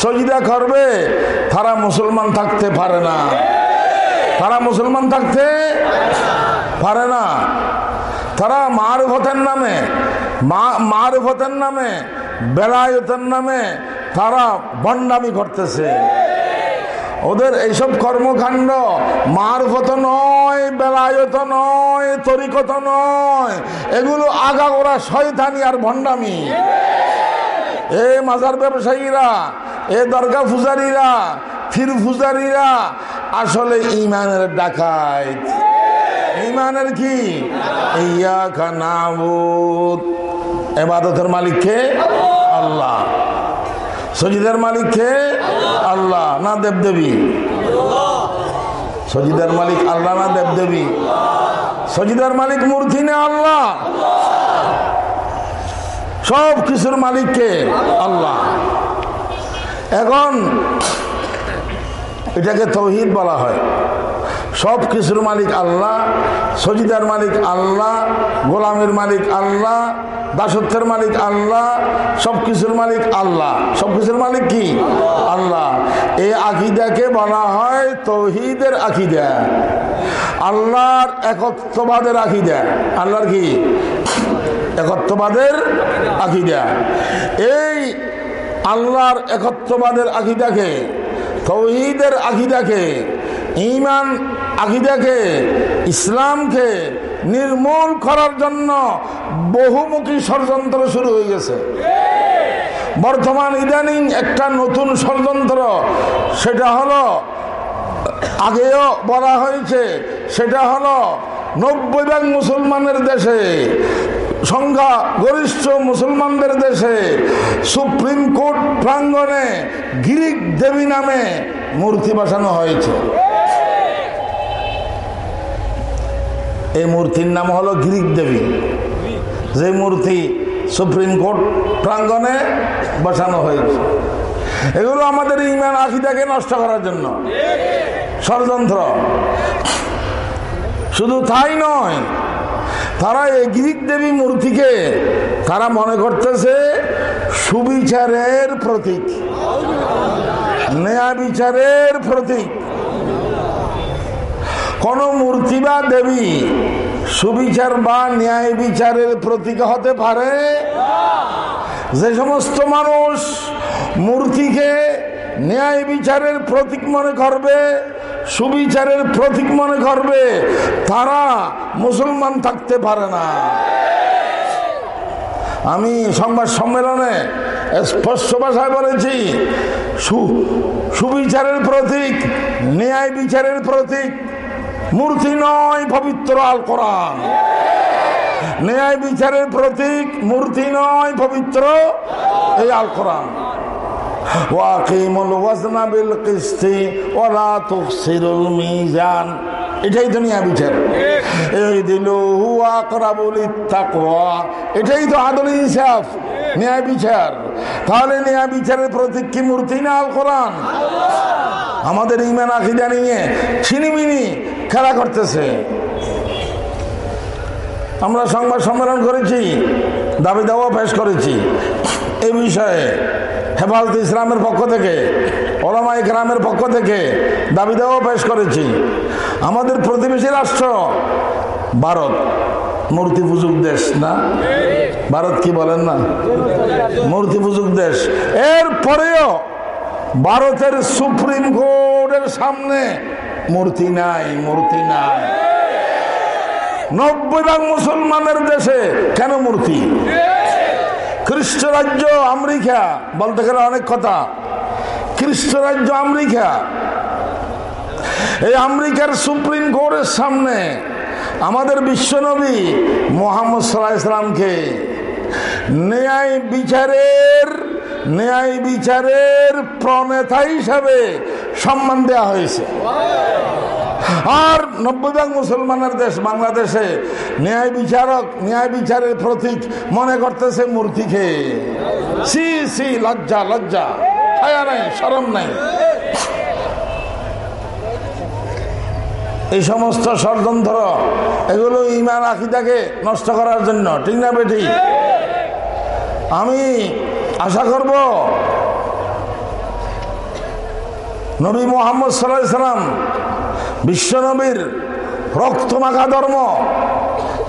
[SPEAKER 1] সজিদা করবে, তারা মুসলমান থাকতে পারে না। তারা মুসলমান থাকতে পারে না। তারা মারুফতের নামে মারুফতের নামে, বেলায়তের নামে তারা বন্ডামি করতেছে। ওদের এইসব কর্মকাণ্ড মারফত নয়, বেলায়ত নয়, তরিকত নয়, এগুলো আগা ওরা শয়তানি আর ভণ্ডামি। এ মাজার ব্যবসায়ীরা, এ দরগা পূজারীরা ফির পূজারীরা আসলে ইমানের ডাকাত। ইমানের কি? ইয়া খানাবুদ এবাদতের মালিককে আল্লাহ। সজিদের মালিককে আল্লাহ। না দেবদেবী। সজিদার মালিক আল্লাহ, না দেবদেবী। সজিদার মালিক মূর্তি না আল্লাহ। সব কিছুর মালিককে আল্লাহ। এখন এটাকে তৌহিদ বলা হয়। সব কিছুর মালিক আল্লাহ, সজিদার মালিক আল্লাহ, গোলামের মালিক আল্লাহ, দাসত্বের মালিক আল্লাহ, সব কিছুর মালিক আল্লাহ। সব কিছুর মালিক কি? আল্লাহ। এই আকিদাকে বলা হয় তৌহিদের আকিদা। আল্লাহর একত্ববাদের আকিদা। আল্লাহর কি? একত্ববাদের আকিদা। এই আল্লাহর একত্ববাদের আকিদাকে তৌহিদের আকিদাকে ইমান আকিদাকে, ইসলামকে নির্মূল করার জন্য বহুমুখী ষড়যন্ত্র শুরু হয়ে গেছে। বর্তমান ইদানিং একটা নতুন ষড়যন্ত্র, সেটা হলো, আগেও বলা হয়েছে, সেটা হলো নব্বই ভাগ মুসলমানের দেশে সংখ্যা গরিষ্ঠ মুসলমানদের দেশে সুপ্রিম কোর্ট প্রাঙ্গনে গিরিক দেবী নামে মূর্তি বসানো হয়েছে। এই মূর্তির নাম হলো গিরিক দেবী। যে মূর্তি সুপ্রিম কোর্ট প্রাঙ্গনে বসানো হয়েছে। এগুলো আমাদের ইমান আখিদাকে নষ্ট করার জন্য। ষড়যন্ত্র। শুধু তাই নয় তারা এই গ্রিক দেবী মূর্তিকে তারা মনে করতেছে সুবিচারের প্রতীক। ন্যায় বিচারের প্রতীক। কোন মূর্তি বা দেবী সুবিচার বা ন্যায় বিচারের প্রতীক হতে পারে? যে সমস্ত মানুষ মূর্তিকে ন্যায় বিচারের প্রতীক মনে করবে সুবিচারের প্রতীক মনে করবে, তারা মুসলমান থাকতে পারে না। আমি সংবাদ সম্মেলনে স্পষ্ট ভাষায় বলেছি সুবিচারের প্রতীক, ন্যায় বিচারের প্রতীক, মূর্তি নয়, পবিত্র আল কোরআন। ন্যায় বিচারের প্রতীক, মূর্তি নয়, পবিত্র এই আল কোরআন। ওয়াকিমুল ওয়াজনা বিল কিস্তি ওয়ালা তুখসিরুল মিজান। এটাই তো নিয়া বিচার। এই দিল হুয়া করাবুল তাকওয়া এটাই তো আদল ইনসাফ। ন্যায় বিচার। তাহলে ন্যায় বিচারের প্রতীক কি মূর্তি না আল কোরআন? আমাদের ইমান আখিদা নিয়ে ছিনিমিনি খেলা করতেছে। আমরা সংবাদ সম্মেলন করেছি, দাবি দাওয়া পেশ করেছি। এ বিষয়ে হেফাজত ইসলামের পক্ষ থেকে ওলামাই গ্রামের পক্ষ থেকে দাবি দেওয়া পেশ করেছি। আমাদের প্রতিবেশী রাষ্ট্র ভারত, মূর্তি পুজুক দেশ না? ভারত কি বলেন না? মূর্তি পুজুক দেশ। এরপরেও ভারতের সুপ্রিম কোর্টের সামনে মূর্তি নাই মূর্তি নাই। নব্বই ভাগ মুসলমানের দেশে কেন মূর্তি? খ্রিস্ট রাজ্য আমেরিকা। বলতে গেলে অনেক কথা। খ্রিস্ট রাজ্য আমেরিকা। এই আমেরিকার সুপ্রিম কোর্টের সামনে আমাদের বিশ্বনবী মোহাম্মদ সাল্লাহ ইসলামকে ন্যায় বিচারের ন্যায় বিচারের প্রণেতা হিসাবে সম্মান দেওয়া হয়েছে। আর নব্বই ভাগ মুসলমানের দেশ বাংলাদেশে ন্যায় বিচারক, ন্যায় বিচারের প্রতীক মনে করতেছে মূর্তিকে। সি সি, লজ্জা লজ্জা। হায়া নাই সরম নাই। এই সমস্ত ষড়যন্ত্র, এগুলো ইমান আখিদাকে নষ্ট করার জন্য, ঠিক না বেটি আমি আশা করব, নবী মোহাম্মদ সাল্লাহ সাল্লাম বিশ্বনবীর রক্তমাখা ধর্ম,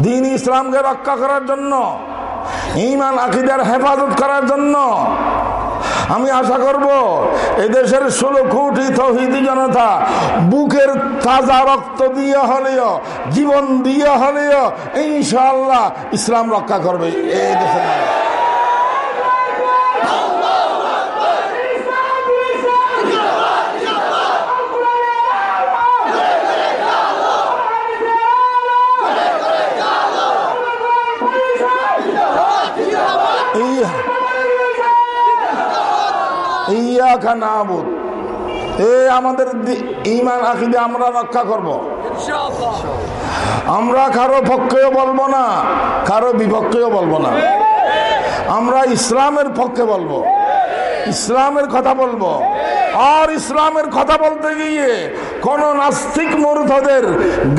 [SPEAKER 1] দিন ইসলামকে রক্ষা করার জন্য ইমান আকিদার হেফাজত করার জন্য, আমি আশা করব এদেশের ষোলো কোটি তহিদি জনতা বুকের তাজা রক্ত দিয়ে হলেও, জীবন দিয়ে হলেও ইনশাল্লাহ ইসলাম রক্ষা করবে এই দেশের ইয়াকা নাবুদ এ আমাদের ইমান আকিদে আমরা রক্ষা করব। আমরা কারও পক্ষেও বলব না কারও বিপক্ষেও বলব না। আমরা ইসলামের পক্ষে বলব। ইসলামের কথা বলব। আর ইসলামের কথা বলতে গিয়ে কোন নাস্তিক মূর্ধদের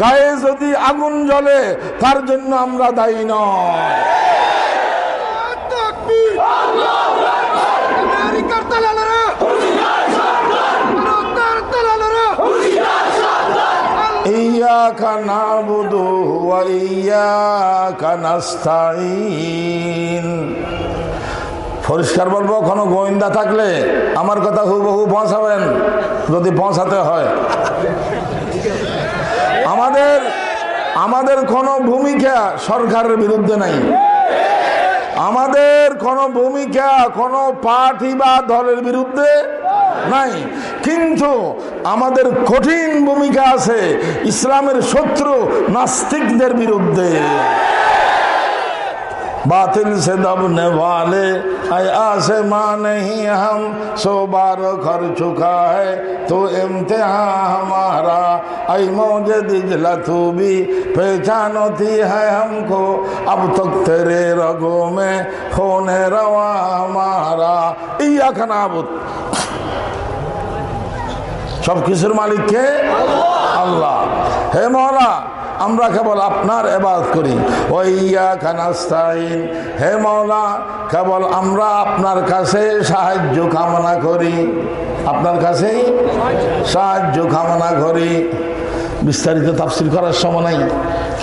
[SPEAKER 1] গায়ে যদি আগুন জ্বলে তার জন্য আমরা দায়ী নয়। إياك نعبد وإياك نستعين পরিষ্কার বলবো কোনো গোয়েন্দা থাকলে আমার কথা হুবহু পৌঁছাবেন যদি পৌঁছাতে হয় আমাদের আমাদের কোনো ভূমিকা সরকারের বিরুদ্ধে নাই আমাদের কোনো ভূমিকা, কোন পার্টি বা দলের বিরুদ্ধে নাই। কিন্তু আমাদের কঠিন ভূমিকা আছে ইসলামের শত্রু নাস্তিকদের বিরুদ্ধে। बातिल से दबने वाले आसमां नहीं हम सो बार कर चुका है तो इम्तिहान हमारा आई मौज दिजला तू भी पहचानती है हमको अब तक तेरे रगों में होने रवा हमारा इया खनाबुत সব কিছুর মালিক কে আল্লাহ হে মহলা আমরা কেবল আপনার এবাদ করি। ওইয়া খানাস্তাইন হে মৌলা কেবল আমরা আপনার কাছে সাহায্য কামনা করি। আপনার কাছে সাহায্য কামনা করি। বিস্তারিত তাফসিল করার সময় নাই।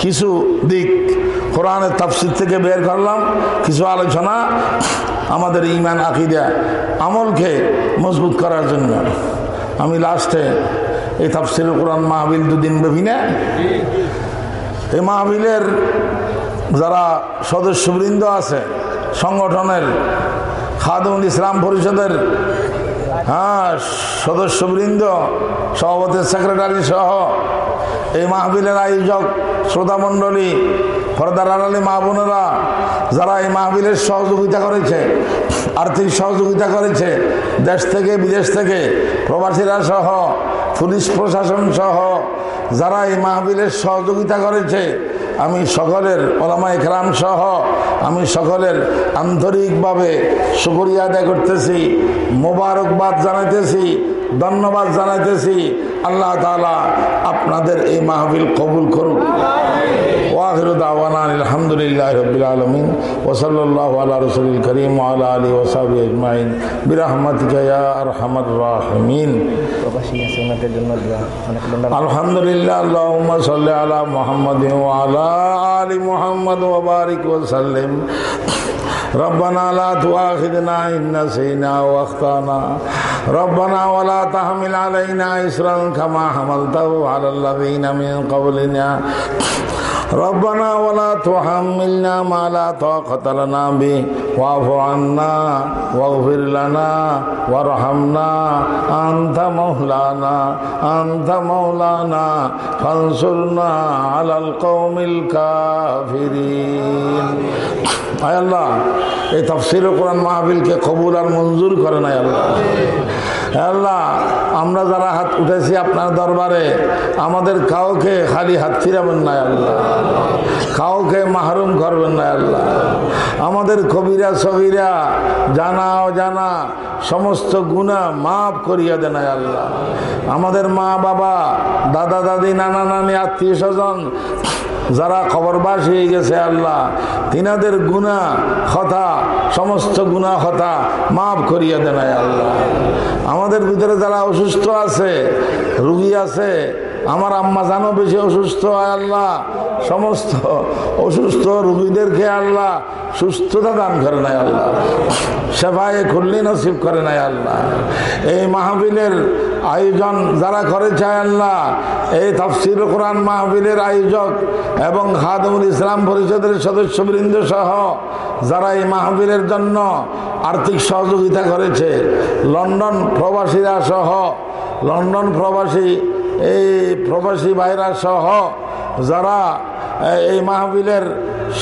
[SPEAKER 1] কিছু দিক কোরআনের তাফসির থেকে বের করলাম। কিছু আলোচনা আমাদের ইমান আকিদা আমলকে মজবুত করার জন্য। আমি লাস্টে এই তাফসিল কোরআন মাহবিল দুদিন ব্যাপী এই মাহবিলের যারা সদস্যবৃন্দ আছে, সংগঠনের খাদুল ইসলাম পরিষদের হ্যাঁ সদস্যবৃন্দ, সভাপতি সেক্রেটারি সহ এই মাহবিলের আয়োজক শ্রোতা শ্রোতামণ্ডলী ফরদার আলী মা বোনেরা যারা এই মাহবিলের সহযোগিতা করেছে, আর্থিক সহযোগিতা করেছে, দেশ থেকে, বিদেশ থেকে প্রবাসীরা সহ পুলিশ প্রশাসন সহ যারা এই মাহবিলের সহযোগিতা করেছে, আমি সকলের ওলামা একরাম সহ আমি সকলের আন্তরিকভাবে সুকরিয়া আদায় করতেছি, মোবারকবাদ জানাইতেছি, ধন্যবাদ জানাইতেছি। আল্লাহ তালা আপনাদের এই মাহবিল কবুল করুক। وآخر دعوانا الحمد لله رب العالمين وصلى الله على رسول الكريم وعلى آله وصحبه أجمعين. برحمتك يا أرحم الراحمين. الحمد لله اللهم صل على محمد وعلى آل محمد وبارك وسلم. ربنا لا تؤاخذنا إن نسينا واخطأنا. ربنا ولا تحمل علينا اسرا كما حملته على الذين من قبلنا. ربنا ولا تحملنا ما لا طاقة لنا به واعف عنا واغفر لنا وارحمنا أنت مولانا أنت مولانا فانصرنا على القوم الكافرين আয় আল্লাহ এই তফসির কোরআন মাহবিলকে কবুল আর মঞ্জুর করে নাই আল্লাহ আল্লাহ, আমরা যারা হাত উঠেছি আপনার দরবারে, আমাদের কাউকে খালি হাত ফিরাবেন না আল্লাহ। কাউকে মাহরুম করবেন না আল্লাহ। আমাদের কবিরা সবিরা জানা, অজানা, সমস্ত গুণা মাফ করিয়া দেন আল্লাহ। আমাদের মা বাবা, দাদা, দাদি, নানা, নানি, আত্মীয় স্বজন, যারা খবরবাস হয়ে গেছে আল্লাহ, তিনাদের গুণা হতা, সমস্ত গুণা হতা মাফ করিয়া দেন আল্লাহ। আমাদের ভিতরে যারা অসুস্থ আছে রুগী আছে আমার আম্মা জানো বেশি অসুস্থ আল্লাহ। সমস্ত অসুস্থ রুগীদেরকে আল্লাহ সুস্থতা দান করে নাই আল্লাহ। সেবায় খুল্লি নসিব করে নাই আল্লাহ। এই মাহবিলের আয়োজন যারা করে চায় আল্লাহ, এই তফসির কোরআন মাহবিলের আয়োজক এবং খাদমুল ইসলাম পরিষদের সদস্যবৃন্দ সহ যারা এই মাহবিলের জন্য আর্থিক সহযোগিতা করেছে, লন্ডন প্রবাসীরা সহ, লন্ডন প্রবাসী এই প্রবাসী ভাইরা সহ যারা, এই মাহবিলের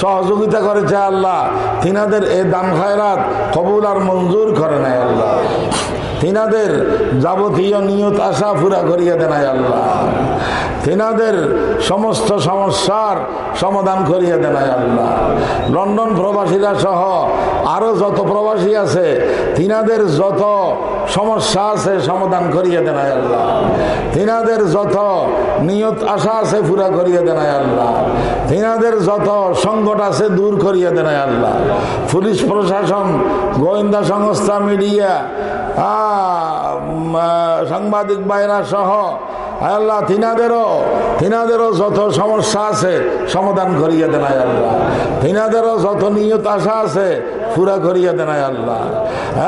[SPEAKER 1] সহযোগিতা করেছে আল্লাহ, তিনাদের এই দান খায়রাত কবুল আর মঞ্জুর করে নাই আল্লাহ। তিনাদের যাবতীয় নিয়ত আশা পুরা করিয়া দেনায় আল্লাহ। তিনাদের সমস্ত সমস্যার সমাধান করিয়া দেনায় আল্লাহ। লন্ডন প্রবাসীরা সহ আরও যত প্রবাসী আছে, তিনাদের যত সমস্যা আছে সমাধান করিয়া দেনায় আল্লাহ। তিনাদের যত নিয়ত আশা আছে পুরা করিয়া দেনায় আল্লাহ। তিনাদের যত সংকট আছে দূর করিয়া দেনায় আল্লাহ। পুলিশ প্রশাসন, গোয়েন্দা সংস্থা, মিডিয়া সাংবাদিক বাইরা সহ, আল্লাহ তিনাদেরও তিনাদেরও যত সমস্যা আছে সমাধান করিয়া দেনায় আল্লাহ। তিনাদেরও যত নিয়ত আশা আছে পুরা করিয়া দেনায় আল্লাহ।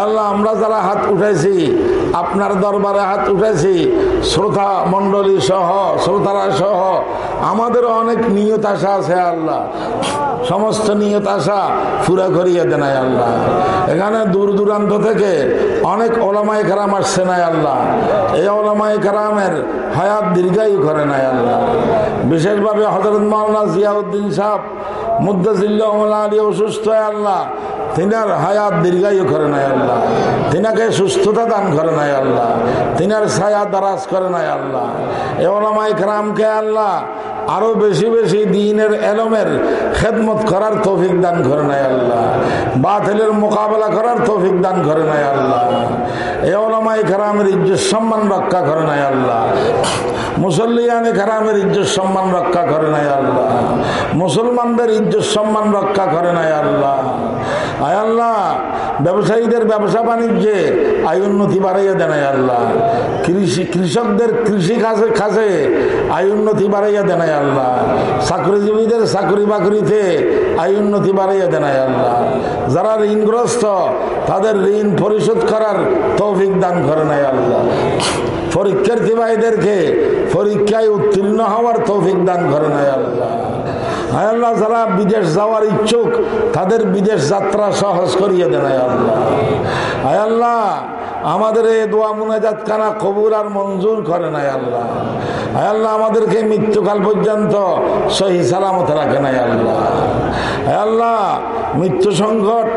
[SPEAKER 1] আল্লাহ, আমরা যারা হাত উঠেছি আপনার দরবারে হাত উঠেছি শ্রোতা মণ্ডলী সহ, শ্রোতারা সহ আমাদেরও অনেক নিয়ত আশা আছে আল্লাহ। সমস্ত নিয়ত আশা পুরা করিয়া দেন আল্লাহ। এখানে দূর দূরান্ত থেকে অনেক ওলামাই কারাম আসছে নাই আল্লাহ। এই ওলামাই কারামের হায়াত দীর্ঘায়ু করে নাই আল্লাহ। বিশেষভাবে হজরত মাল্লা জিয়াউদ্দিন সাহ মুদাজিল্লাহ আলী অসুস্থ আল্লাহ। তিনার হায়াত দীর্ঘায়ু করে নাই আল্লাহ। তিনাকে সুস্থতা দান করে নাই আল্লাহ। তিনার ছায়া দারাজ করে নাই আল্লাহ। এ ওলামাই কারামকে আল্লাহ আরও বেশি বেশি দিনের এলমের খেদমত করার তৌফিক দান করে নাই আল্লাহ। বাতিলের মোকাবেলা করার তৌফিক দান করে নাই আল্লাহ। এ ওলামাই খারামের ইজ্জত সম্মান রক্ষা করে নাই আল্লাহ। মুসল্লিয়ানে খারামের ইজ্জত সম্মান রক্ষা করে নাই আল্লাহ। মুসলমানদের ইজ্জত সম্মান রক্ষা করে নাই আল্লাহ। আয় আল্লাহ। ব্যবসায়ীদের ব্যবসা বাণিজ্যে আয় উন্নতি বাড়াইয়া দেন আল্লাহ। কৃষি কৃষকদের কৃষি কাজে কাজে আয় উন্নতি বাড়াইয়া দেন আল্লাহ। চাকরিজীবীদের চাকরি বাকরিতে আয় উন্নতি বাড়াইয়া দেন আল্লাহ। যারা ঋণগ্রস্ত, তাদের ঋণ পরিশোধ করার তৌফিক দান করে নাই আল্লাহ। পরীক্ষার্থী ভাইদেরকে পরীক্ষায় উত্তীর্ণ হওয়ার তৌফিক দান করে নাই আল্লাহ। আল্লাহ, যারা বিদেশ যাওয়ার ইচ্ছুক, তাদের বিদেশ যাত্রা সহজ করিয়ে দেন আয় আল্লাহ। আমাদের এই দোয়া মুনাজাত কানা কবুল আর মঞ্জুর করে নাই আল্লাহ। আয় আল্লাহ, আমাদেরকে মৃত্যুকাল পর্যন্ত সহি সালামত রাখে নাই আল্লাহ। আয় আল্লাহ মৃত্যু সংকট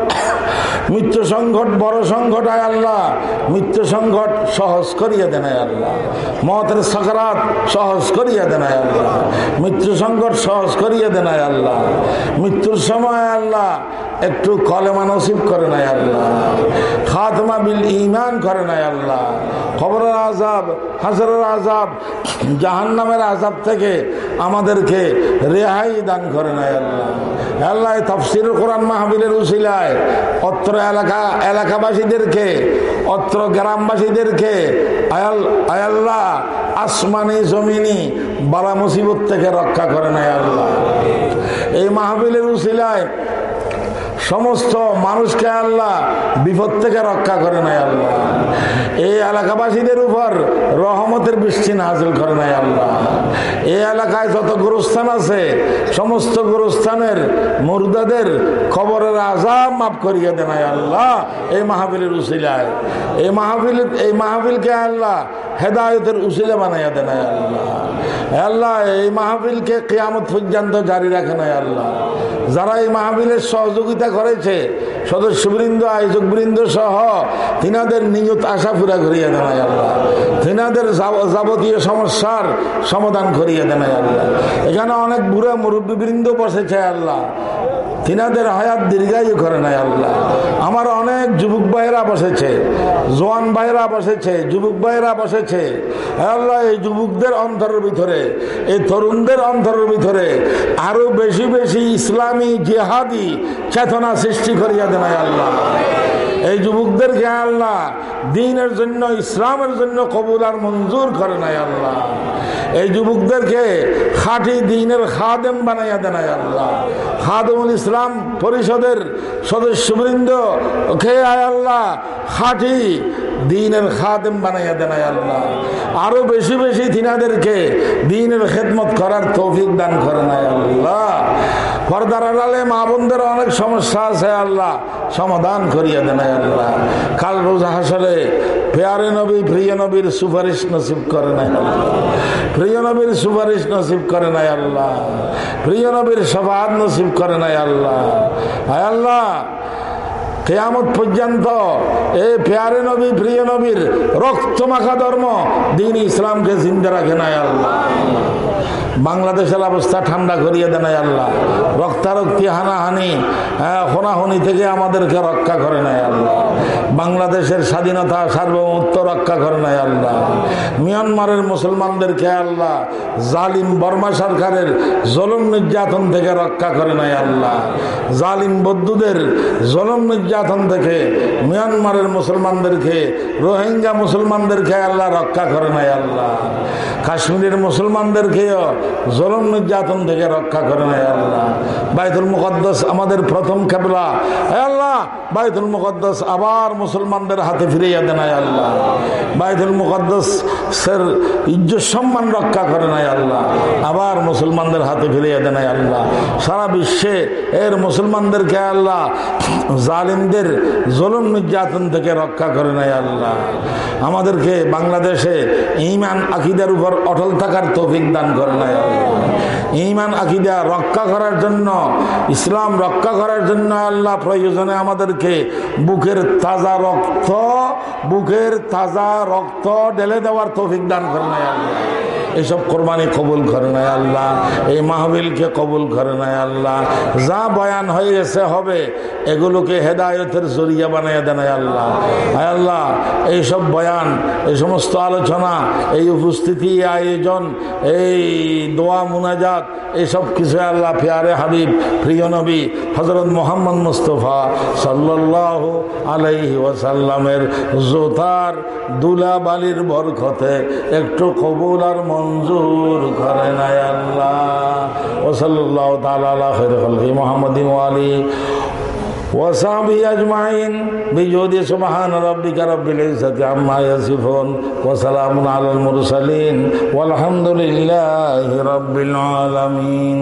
[SPEAKER 1] মৃত্যু সংকট বড় সংকট আয় আল্লাহ মৃত্যু সংকট সহজ করিয়ে দেন আল্লাহ। মতের সকারাত সহজ করিয়া দেন আল্লাহ। মৃত্যু সংকট সহজ করিয়ে দেন আল্লাহ। মৃত্যুর সময় আল্লাহ, একটু কলেমা নসিব করে নাই আল্লাহ। খাতমা বিল ইমান করে নাই আল্লাহ। খবরের আজাব হাসরের আজাব জাহান্নামের আজাব থেকে আমাদেরকে রেহাই দান করে নাই আল্লাহ। আল্লাহ তফসির কোরআন মাহবিলের উশিলায় অত্র এলাকা, এলাকাবাসীদেরকে, অত্র গ্রামবাসীদেরকে, আয়াল, আয়াল্লাহ, আসমানি, জমিনি বালা মুসিবত থেকে রক্ষা করেন আয়াল্লাহ। এই মাহবিলের উশিলায় সমস্ত মানুষকে আল্লাহ বিপদ থেকে রক্ষা করে নাই আল্লাহ। এই এলাকাবাসীদের উপর রহমতের বৃষ্টি নাজিল করে নাই আল্লাহ। এই এলাকায় যত গুরুস্থান আছে, সমস্ত গুরুস্থানের মুর্দাদের খবরের আজাব মাফ করিয়ে দেন আল্লাহ। এই মাহফিলের উসিলায়, এই মাহফিল, এই মাহফিলকে আল্লাহ হেদায়তের উসিলে বানাইয়া দেন আল্লাহ। আল্লাহ, এই মাহফিলকে কেয়ামত পর্যন্ত জারি রাখে নাই আল্লাহ। যারা এই মাহফিলের সহযোগিতা করেছে। সদস্যবৃন্দ, আয়োজকবৃন্দ সহ তিনাদের নিজত আশা পুরা করিয়া দেন আল্লাহ। তিনাদের যাবতীয় সমস্যার সমাধান করিয়া দেন আল্লাহ। এখানে অনেক বুড়া মুরব্বীবৃন্দ বসেছে আল্লাহ। তিনাদের হায়াত দীর্ঘায়ু করে নাই আল্লাহ। আমার অনেক যুবক ভাইরা বসেছে, জোয়ান ভাইরা বসেছে, যুবক ভাইরা বসেছে। আল্লাহ, এই যুবকদের অন্তরের ভিতরে, এই তরুণদের অন্তরের ভিতরে আরও বেশি বেশি ইসলামী জেহাদি চেতনা সৃষ্টি করিয়া দেয় আল্লাহ। এই যুবকদেরকে আল্লাহ, দিনের জন্য, ইসলামের জন্য কবুল আর মঞ্জুর করে নাই আল্লাহ। এই যুবকদেরকে খাঁটি দিনের খাদেম বানাইয়া দেন আল্লাহ। খাদমুল ইসলাম পরিষদের সদস্যবৃন্দ কে আয় আল্লাহ, খাঁটি দিনের খাদেম বানাইয়া দেন আল্লাহ। আরও বেশি বেশি তিনাদেরকে দিনের খেদমত করার তৌফিক দান করে নাই আল্লাহ। পর্দার আড়ালে মা বোনদের অনেক সমস্যা আছে আল্লাহ। সমাধান করিয়া দেন আল্লাহ। কাল রোজ হাসলে পেয়ারে নবী, প্রিয় নবীর সুপারিশ নসিব করে নাই প্রিয় নবীর সুপারিশ নসিব করে নাই আল্লাহ। প্রিয় নবীর সবাদ নসিব করে নাই আল্লাহ। আয় আল্লাহ কেয়ামত পর্যন্ত এ পেয়ারে নবী, প্রিয় নবীর রক্ত মাখা ধর্ম দিন ইসলামকে জিন্দা রাখে নাই আল্লাহ। বাংলাদেশের অবস্থা ঠান্ডা করিয়ে দেন আল্লাহ। রক্তারক্তি হানাহানি হ্যাঁ হোনাহনি থেকে আমাদেরকে রক্ষা করে নাই আল্লাহ। বাংলাদেশের স্বাধীনতা সার্বভৌমত্ব রক্ষা করে নাই আল্লাহ। মিয়ানমারের মুসলমানদেরকে আল্লাহ জালিম বর্মা সরকারের জলম নির্যাতন থেকে রক্ষা করে নাই আল্লাহ। জালিম বৌদ্ধদের জলম নির্যাতন থেকে মিয়ানমারের মুসলমানদেরকে, রোহিঙ্গা মুসলমানদেরকে আল্লাহ রক্ষা করে নাই আল্লাহ। কাশ্মীরের মুসলমানদেরকেও জলম নির্যাতন থেকে রক্ষা করে নাই আল্লাহ। বাইতুল মুকদ্দাস আমাদের প্রথম খেবলা আল্লাহ, বাইতুল মুকদ্দাস আবার মুসলমানদের হাতে ফিরিয়ে দেন আল্লাহ। বাইদুল মুকদ্দাস সের ইজ্জত সম্মান রক্ষা করে নাই আল্লাহ। আবার মুসলমানদের হাতে ফিরিয়ে দেন আল্লাহ। সারা বিশ্বে এর মুসলমানদেরকে আল্লাহ, জালিমদের জলম নির্যাতন থেকে রক্ষা করে নাই আল্লাহ। আমাদেরকে বাংলাদেশে ইমান আকিদার উপর অটল থাকার তৌফিক দান করে নাই ইমান, আকিদা রক্ষা করার জন্য, ইসলাম রক্ষা করার জন্য আল্লাহ প্রয়োজনে আমাদেরকে বুকের তাজা রক্ত, বুকের তাজা রক্ত ঢেলে দেওয়ার তৌফিক দান করে নাই আল্লাহ। এসব কোরবানি কবুল করে নাই আল্লাহ। এই মাহবিলকে কবুল করে নাই আল্লাহ। যা বয়ান হয়ে গেছে হবে, এগুলোকে হেদায়তের জরিয়া বানিয়ে দেন আল্লাহ। আল্লাহ, এইসব বয়ান, এই সমস্ত আলোচনা, এই উপস্থিতি আয়োজন, এই দোয়া মুনাজাত এইসব কিছু আল্লাহ ফিয়ারে হাবিব, প্রিয় নবী হজরত মোহাম্মদ মুস্তফা সাল্লাহ আলাইহি ওয়াসাল্লামের জোতার দুলা বালির বরকতে একটু কবুল আর মঞ্জুর করে নাই আল্লাহ। ওসল্লাহ তালা মোহাম্মদ আলী وصحبه أجمعين بجود سبحان ربك رب العزة عما يصفون وسلام على المرسلين والحمد لله رب العالمين